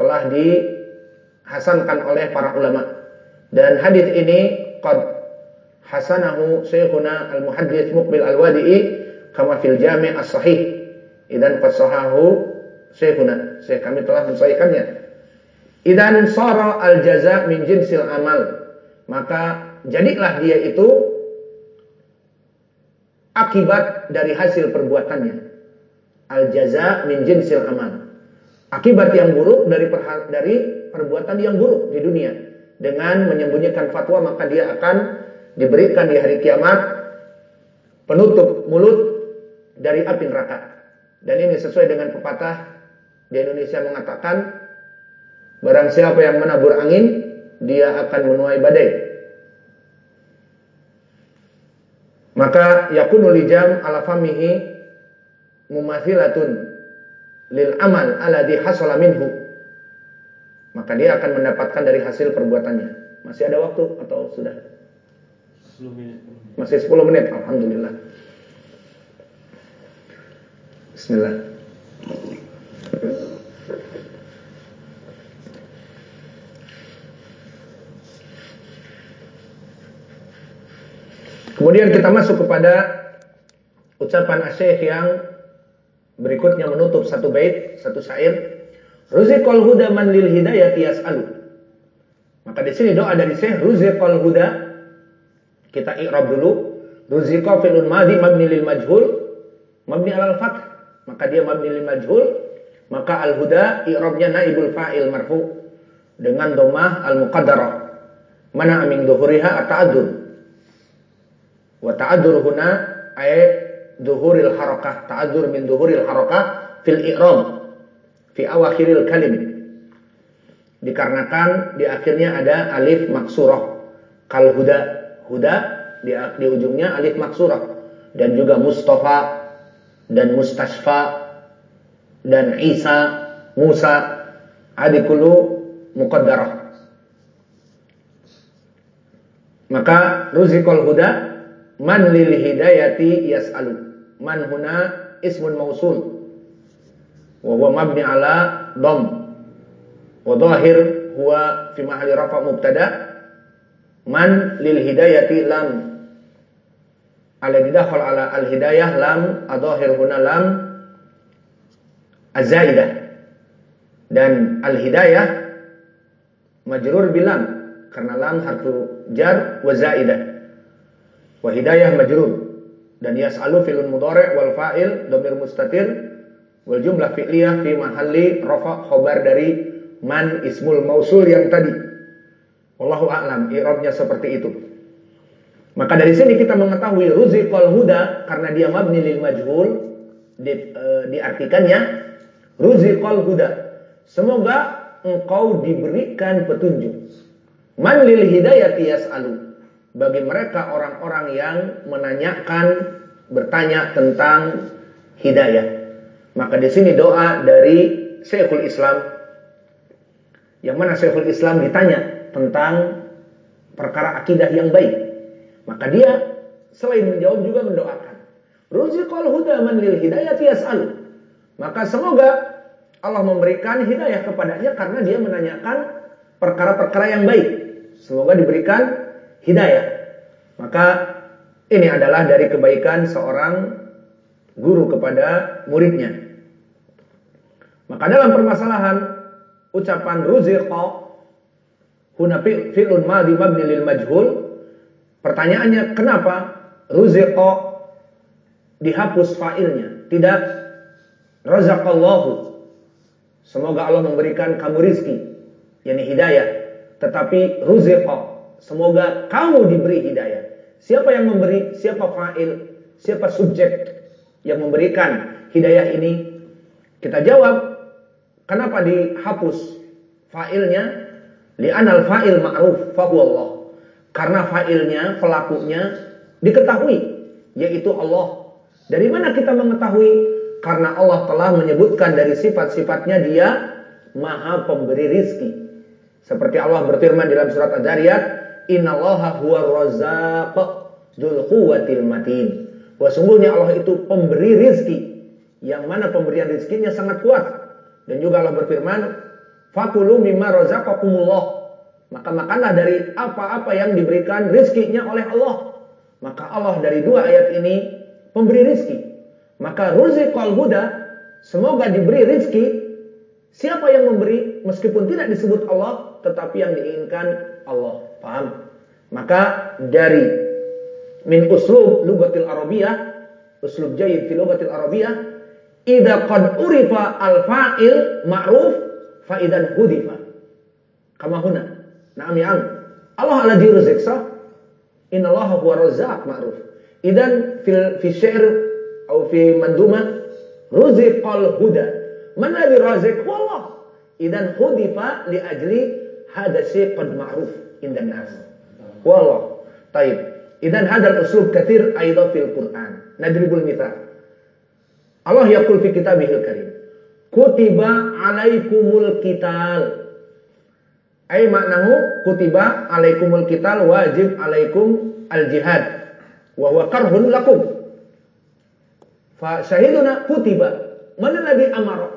telah dihasankan oleh para ulama dan hadis ini qad hasanahu syekhuna al-muhaddits Muqbil al-Wadi'i kama fil Jami' as-Sahih. Idan qad sahahu Syekhuna, Syekh kami telah mensahihkannya. Idan sara al jaza min jinsil amal. Maka jadilah dia itu akibat dari hasil perbuatannya. Al jaza min jinsil amal. Akibat yang buruk dari dari perbuatan yang buruk di dunia. Dengan menyembunyikan fatwa maka dia akan diberikan di hari kiamat penutup mulut dari api neraka. Dan ini sesuai dengan pepatah di Indonesia mengatakan barang siapa yang menabur angin dia akan menuai badai. Maka yakunul lijam ala famihi mumathilatun lil amal alladhi hasala minhu. Maka dia akan mendapatkan dari hasil perbuatannya. Masih ada waktu atau sudah? 10 menit. Masih 10 menit, alhamdulillah. Bismillah. Kemudian kita masuk kepada ucapan asyik yang berikutnya menutup satu bait, satu syair. Ruziqal huda man lil hidayati yas'alu. Maka di sini doa dari Syekh Ruziqal huda kita i'rab dulu. Ruziqa fi'lun madhi mabni lil majhul mabni alal fath. Maka dia mabni lil majhul. Maka al huda i'rabnya naibul fa'il marfu dengan domah al muqaddarah. Mana amin duhuriha at-ta'addur. Wa ta'adzur huna ay duhuril harakah. Ta'adzur min duhuril harakah fil i'rab fi awakhiril kalim. Dikarenakan di akhirnya ada alif maksurah. Kal huda. Huda di, di ujungnya alif maksurah. Dan juga Mustafa dan Mustashfa dan Isa, Musa, adikulu muqaddarah. Maka ruzikul huda Man lil hidayati yas'alu. Man huna ismun mausul. Wa huwa mabni ala dom. Wa dhahir huwa fi mahali rafa mubtada. Man lil hidayati lam. Alladhi dakhal ala al hidayah lam adhahir huna lam azaidah. Dan al hidayah majrur bilam karena lam harfu jar wa zaidah. Wa hidayah majrur. Dan yas'alu filun mudhari' wal fa'il dhamir mustatir wal jumlah fi'liyah fi mahalli rafa khabar dari man ismul mausul yang tadi. Wallahu a'lam, i'rabnya seperti itu. Maka dari sini kita mengetahui ruziqal huda karena dia mabni lil majhul di, e, diartikannya ruziqal huda. Semoga engkau diberikan petunjuk. Man lil hidayati yas'alu bagi mereka orang-orang yang menanyakan, bertanya tentang hidayah. Maka di sini doa dari Syekhul Islam yang mana Syekhul Islam ditanya tentang perkara akidah yang baik. Maka dia selain menjawab juga mendoakan. Ruziqal huda man lil hidayah yas'al. Maka semoga Allah memberikan hidayah kepadanya karena dia menanyakan perkara-perkara yang baik. Semoga diberikan hidayah. Maka ini adalah dari kebaikan seorang guru kepada muridnya. Maka dalam permasalahan ucapan ruziqa huna fi'lun madhi mabni lil majhul pertanyaannya kenapa ruziqa dihapus fa'ilnya tidak razaqallahu semoga Allah memberikan kamu rizki yakni hidayah tetapi ruziqa Semoga kamu diberi hidayah. Siapa yang memberi? Siapa fa'il? Siapa subjek yang memberikan hidayah ini? Kita jawab, kenapa dihapus fa'ilnya? Li'anal fa'il ma'ruf fahu Allah. Karena fa'ilnya, pelakunya diketahui, yaitu Allah. Dari mana kita mengetahui? Karena Allah telah menyebutkan dari sifat-sifatnya dia maha pemberi rizki. Seperti Allah berfirman dalam surat Ad-Dariyat, Innallaha huwa razzaq dzul quwwatil matin. Bahwa sungguhnya Allah itu pemberi rizki. Yang mana pemberian rizkinya sangat kuat. Dan juga Allah berfirman, Fakulu mimma razaqakumullah. Maka makanlah dari apa-apa yang diberikan rizkinya oleh Allah. Maka Allah dari dua ayat ini pemberi rizki. Maka ruziqal huda, semoga diberi rizki Siapa yang memberi meskipun tidak disebut Allah tetapi yang diinginkan Allah. Paham? Maka dari min uslub lugatil arabiyah, uslub jayyid fi lugatil arabiyah, idza qad urifa al fa'il ma'ruf fa idan hudifa. Kama huna. Naam ya Allah ala rizq sah. Inna Allah huwa razzaq ma'ruf. Idan fil fi syair atau fi manduma ruziqal huda Man ladzi razik? Wallah. Idan hudifa li ajli hada syai' qad ma'ruf inda nas. Wallah. Taib. Idan hadal uslub kathir aidha fil Qur'an. Nadribul mithal. Allah yaqul fi kitabihil karim. Kutiba alaikumul kital. Ay maknahu kutiba alaikumul kital wajib alaikum al jihad. Wa huwa karhun lakum. Fa syahiduna kutiba. Mana lagi amara?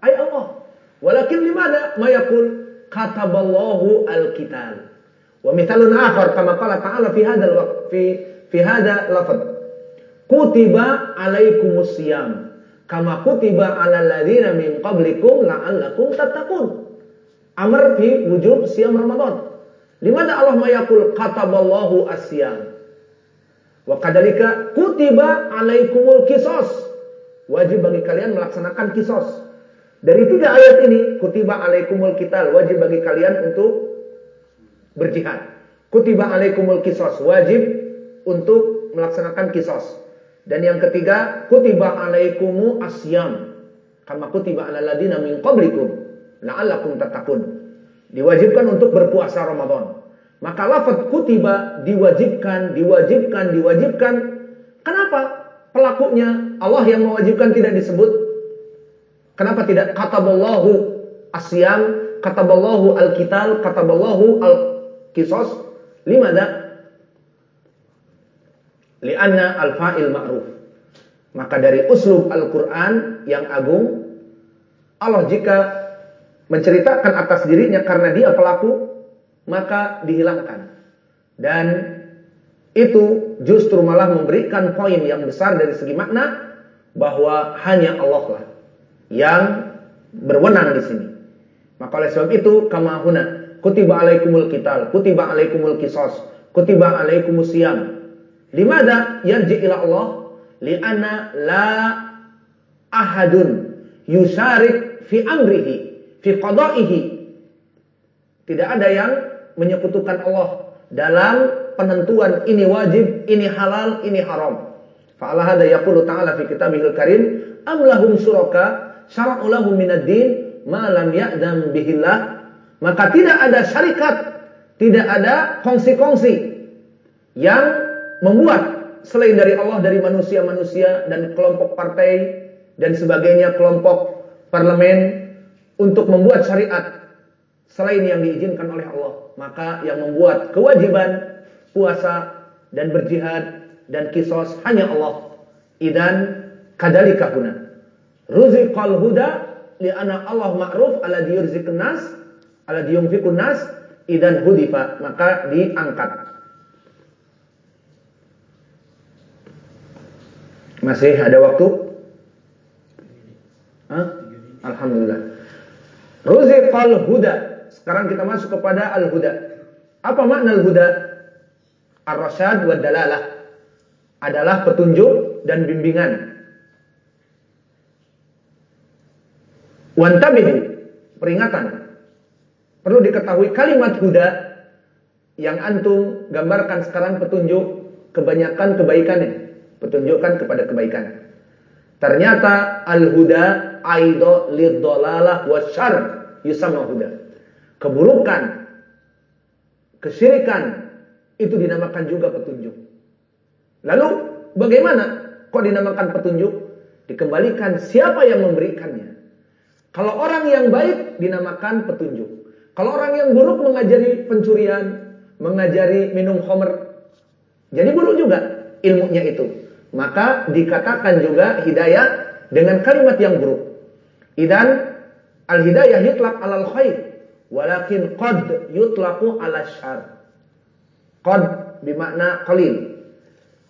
Ay Allah. Walakin limada ma yaqul kataballahu al-qital. Wa mithalun akhar kama qala ta'ala fi hadzal waqt fi fi hadza lafaz. Kutiba alaikumus siyam kama kutiba alal ladzina min qablikum la'allakum tattaqun. Amr fi wujub siyam Ramadan. Limada Allah ma yaqul kataballahu as-siyam. Wa kadalika kutiba alaikumul kisos. Wajib bagi kalian melaksanakan kisos. Dari tiga ayat ini, kutiba alaikumul kital, wajib bagi kalian untuk berjihad. Kutiba alaikumul kisos, wajib untuk melaksanakan kisos. Dan yang ketiga, kutiba alaikumu asyam. Kama kutiba ala ladina min qablikum. La'allakum tatakun. Diwajibkan untuk berpuasa Ramadan. Maka lafaz kutiba diwajibkan, diwajibkan, diwajibkan. Kenapa? Pelakunya Allah yang mewajibkan tidak disebut Kenapa tidak kataballahu asyam, kataballahu al-kital, kataballahu al-kisos? Limada? Lianna al-fa'il ma'ruf. Maka dari uslub Al-Quran yang agung, Allah jika menceritakan atas dirinya karena dia pelaku, maka dihilangkan. Dan itu justru malah memberikan poin yang besar dari segi makna bahwa hanya Allah lah yang berwenang di sini. Maka oleh sebab itu kama huna kutiba alaikumul qital, kutiba alaikumul qisas, kutiba alaikumus siyam. Limada yarji ila Allah? Li'anna la ahadun yusarik fi amrihi, fi qada'ihi. Tidak ada yang menyekutukan Allah dalam penentuan ini wajib, ini halal, ini haram. Fa'ala hada yaqulu ta'ala fi kitabihil karim am lahum suraka syara'u lahu minad din ma lam ya'dam bihillah. Maka tidak ada syarikat tidak ada kongsi-kongsi yang membuat selain dari Allah dari manusia-manusia dan kelompok partai dan sebagainya kelompok parlemen untuk membuat syariat selain yang diizinkan oleh Allah. Maka yang membuat kewajiban puasa dan berjihad dan kisos hanya Allah. Idan kadalika huna Ruziqal huda li'ana Allah ma'ruf ala diyurziqun nas ala diyunfiqun nas idan hudifa maka diangkat. Masih ada waktu? Hah? Alhamdulillah. Ruziqal huda. Sekarang kita masuk kepada al-huda. Apa makna al-huda? Ar-rasyad wa dalalah adalah petunjuk dan bimbingan. Wantabihu, peringatan. Perlu diketahui kalimat huda yang antum gambarkan sekarang petunjuk kebanyakan kebaikannya. Petunjukkan kepada kebaikan. Ternyata al-huda aido lidolalah wasyar yusama huda. Keburukan, kesyirikan itu dinamakan juga petunjuk. Lalu bagaimana kok dinamakan petunjuk? Dikembalikan siapa yang memberikannya. Kalau orang yang baik dinamakan petunjuk. Kalau orang yang buruk mengajari pencurian, mengajari minum homer, jadi buruk juga ilmunya itu. Maka dikatakan juga hidayah dengan kalimat yang buruk. Idan al-hidayah yutlaq alal khair, walakin qad yutlaqu ala syar. Qad bimakna qalil.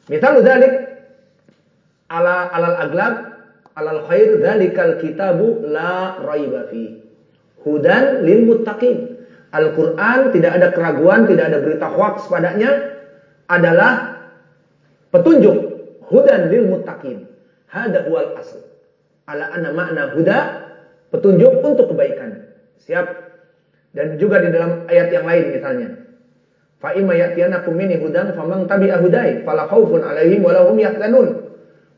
Misal dzalik ala alal aglab alal khair dzalikal kitabu la raiba. Hudan lil muttaqin. Al-Qur'an tidak ada keraguan, tidak ada berita hoax padanya adalah petunjuk hudan lil muttaqin. Hada huwal asl. Ala anna makna huda petunjuk untuk kebaikan. Siap? Dan juga di dalam ayat yang lain misalnya. Fa imma ya'tiyanakum minni hudan faman tabi'a hudai fala khaufun 'alaihim wa lahum yahzanun.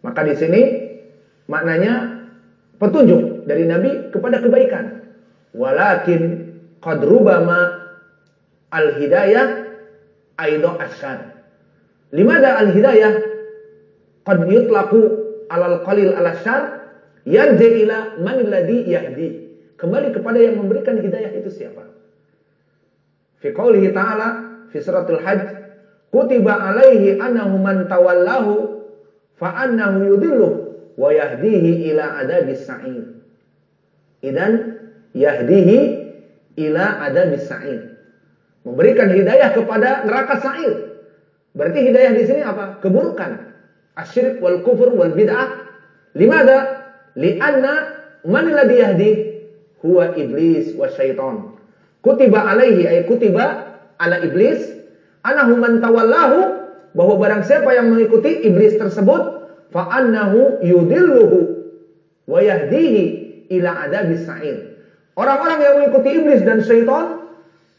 Maka di sini maknanya petunjuk dari Nabi kepada kebaikan. Walakin qad rubama al-hidayah aido asyar. Limada al-hidayah qad yutlaqu alal qalil ala syar yarji ila man yahdi. Kembali kepada yang memberikan hidayah itu siapa? Fi qoulihi ta'ala fi suratul hajj kutiba alaihi annahu man tawallahu fa annahu wa yahdihi ila adabis sa'ir. Idan yahdihi ila adabis sa'ir. Memberikan hidayah kepada neraka sa'ir. Berarti hidayah di sini apa? Keburukan. Asyrik wal kufur wal bid'ah. Limada? Lianna man ladhi yahdi huwa iblis wa syaitan. Kutiba alaihi ay kutiba ala iblis anahu man tawallahu bahwa barang siapa yang mengikuti iblis tersebut fa annahu yudilluhu wa yahdihi ila adabis sa'ir. Orang-orang yang mengikuti iblis dan syaitan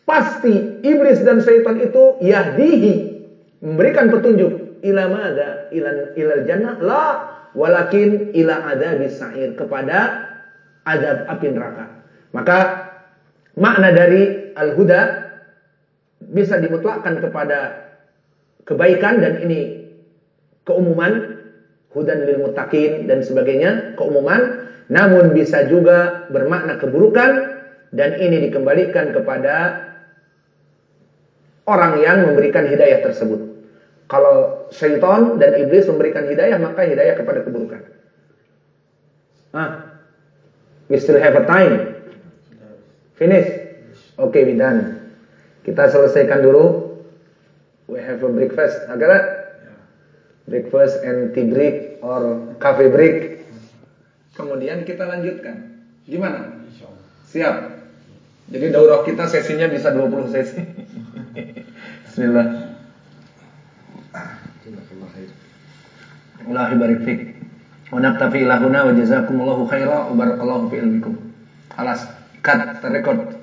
pasti iblis dan syaitan itu yahdihi memberikan petunjuk ila mada ila ilal jannah la walakin ila adzabis sa'ir kepada azab api neraka. Maka makna dari al-huda bisa dimutlakkan kepada kebaikan dan ini keumuman hudan lil muttaqin dan sebagainya keumuman namun bisa juga bermakna keburukan dan ini dikembalikan kepada orang yang memberikan hidayah tersebut. Kalau syaitan dan iblis memberikan hidayah, maka hidayah kepada keburukan. Ah, we still have a time. Finish. Oke, okay, done. Kita selesaikan dulu. We have a breakfast. Agak Breakfast and tea break or cafe break. Kemudian kita lanjutkan. Gimana? Siap. Jadi daurah kita sesinya bisa 20 sesi. Bismillah. Allah barik fik. Wa naktafi ilahuna wa jazakumullahu khaira wa barakallahu fi ilmikum. Alas, cut, record.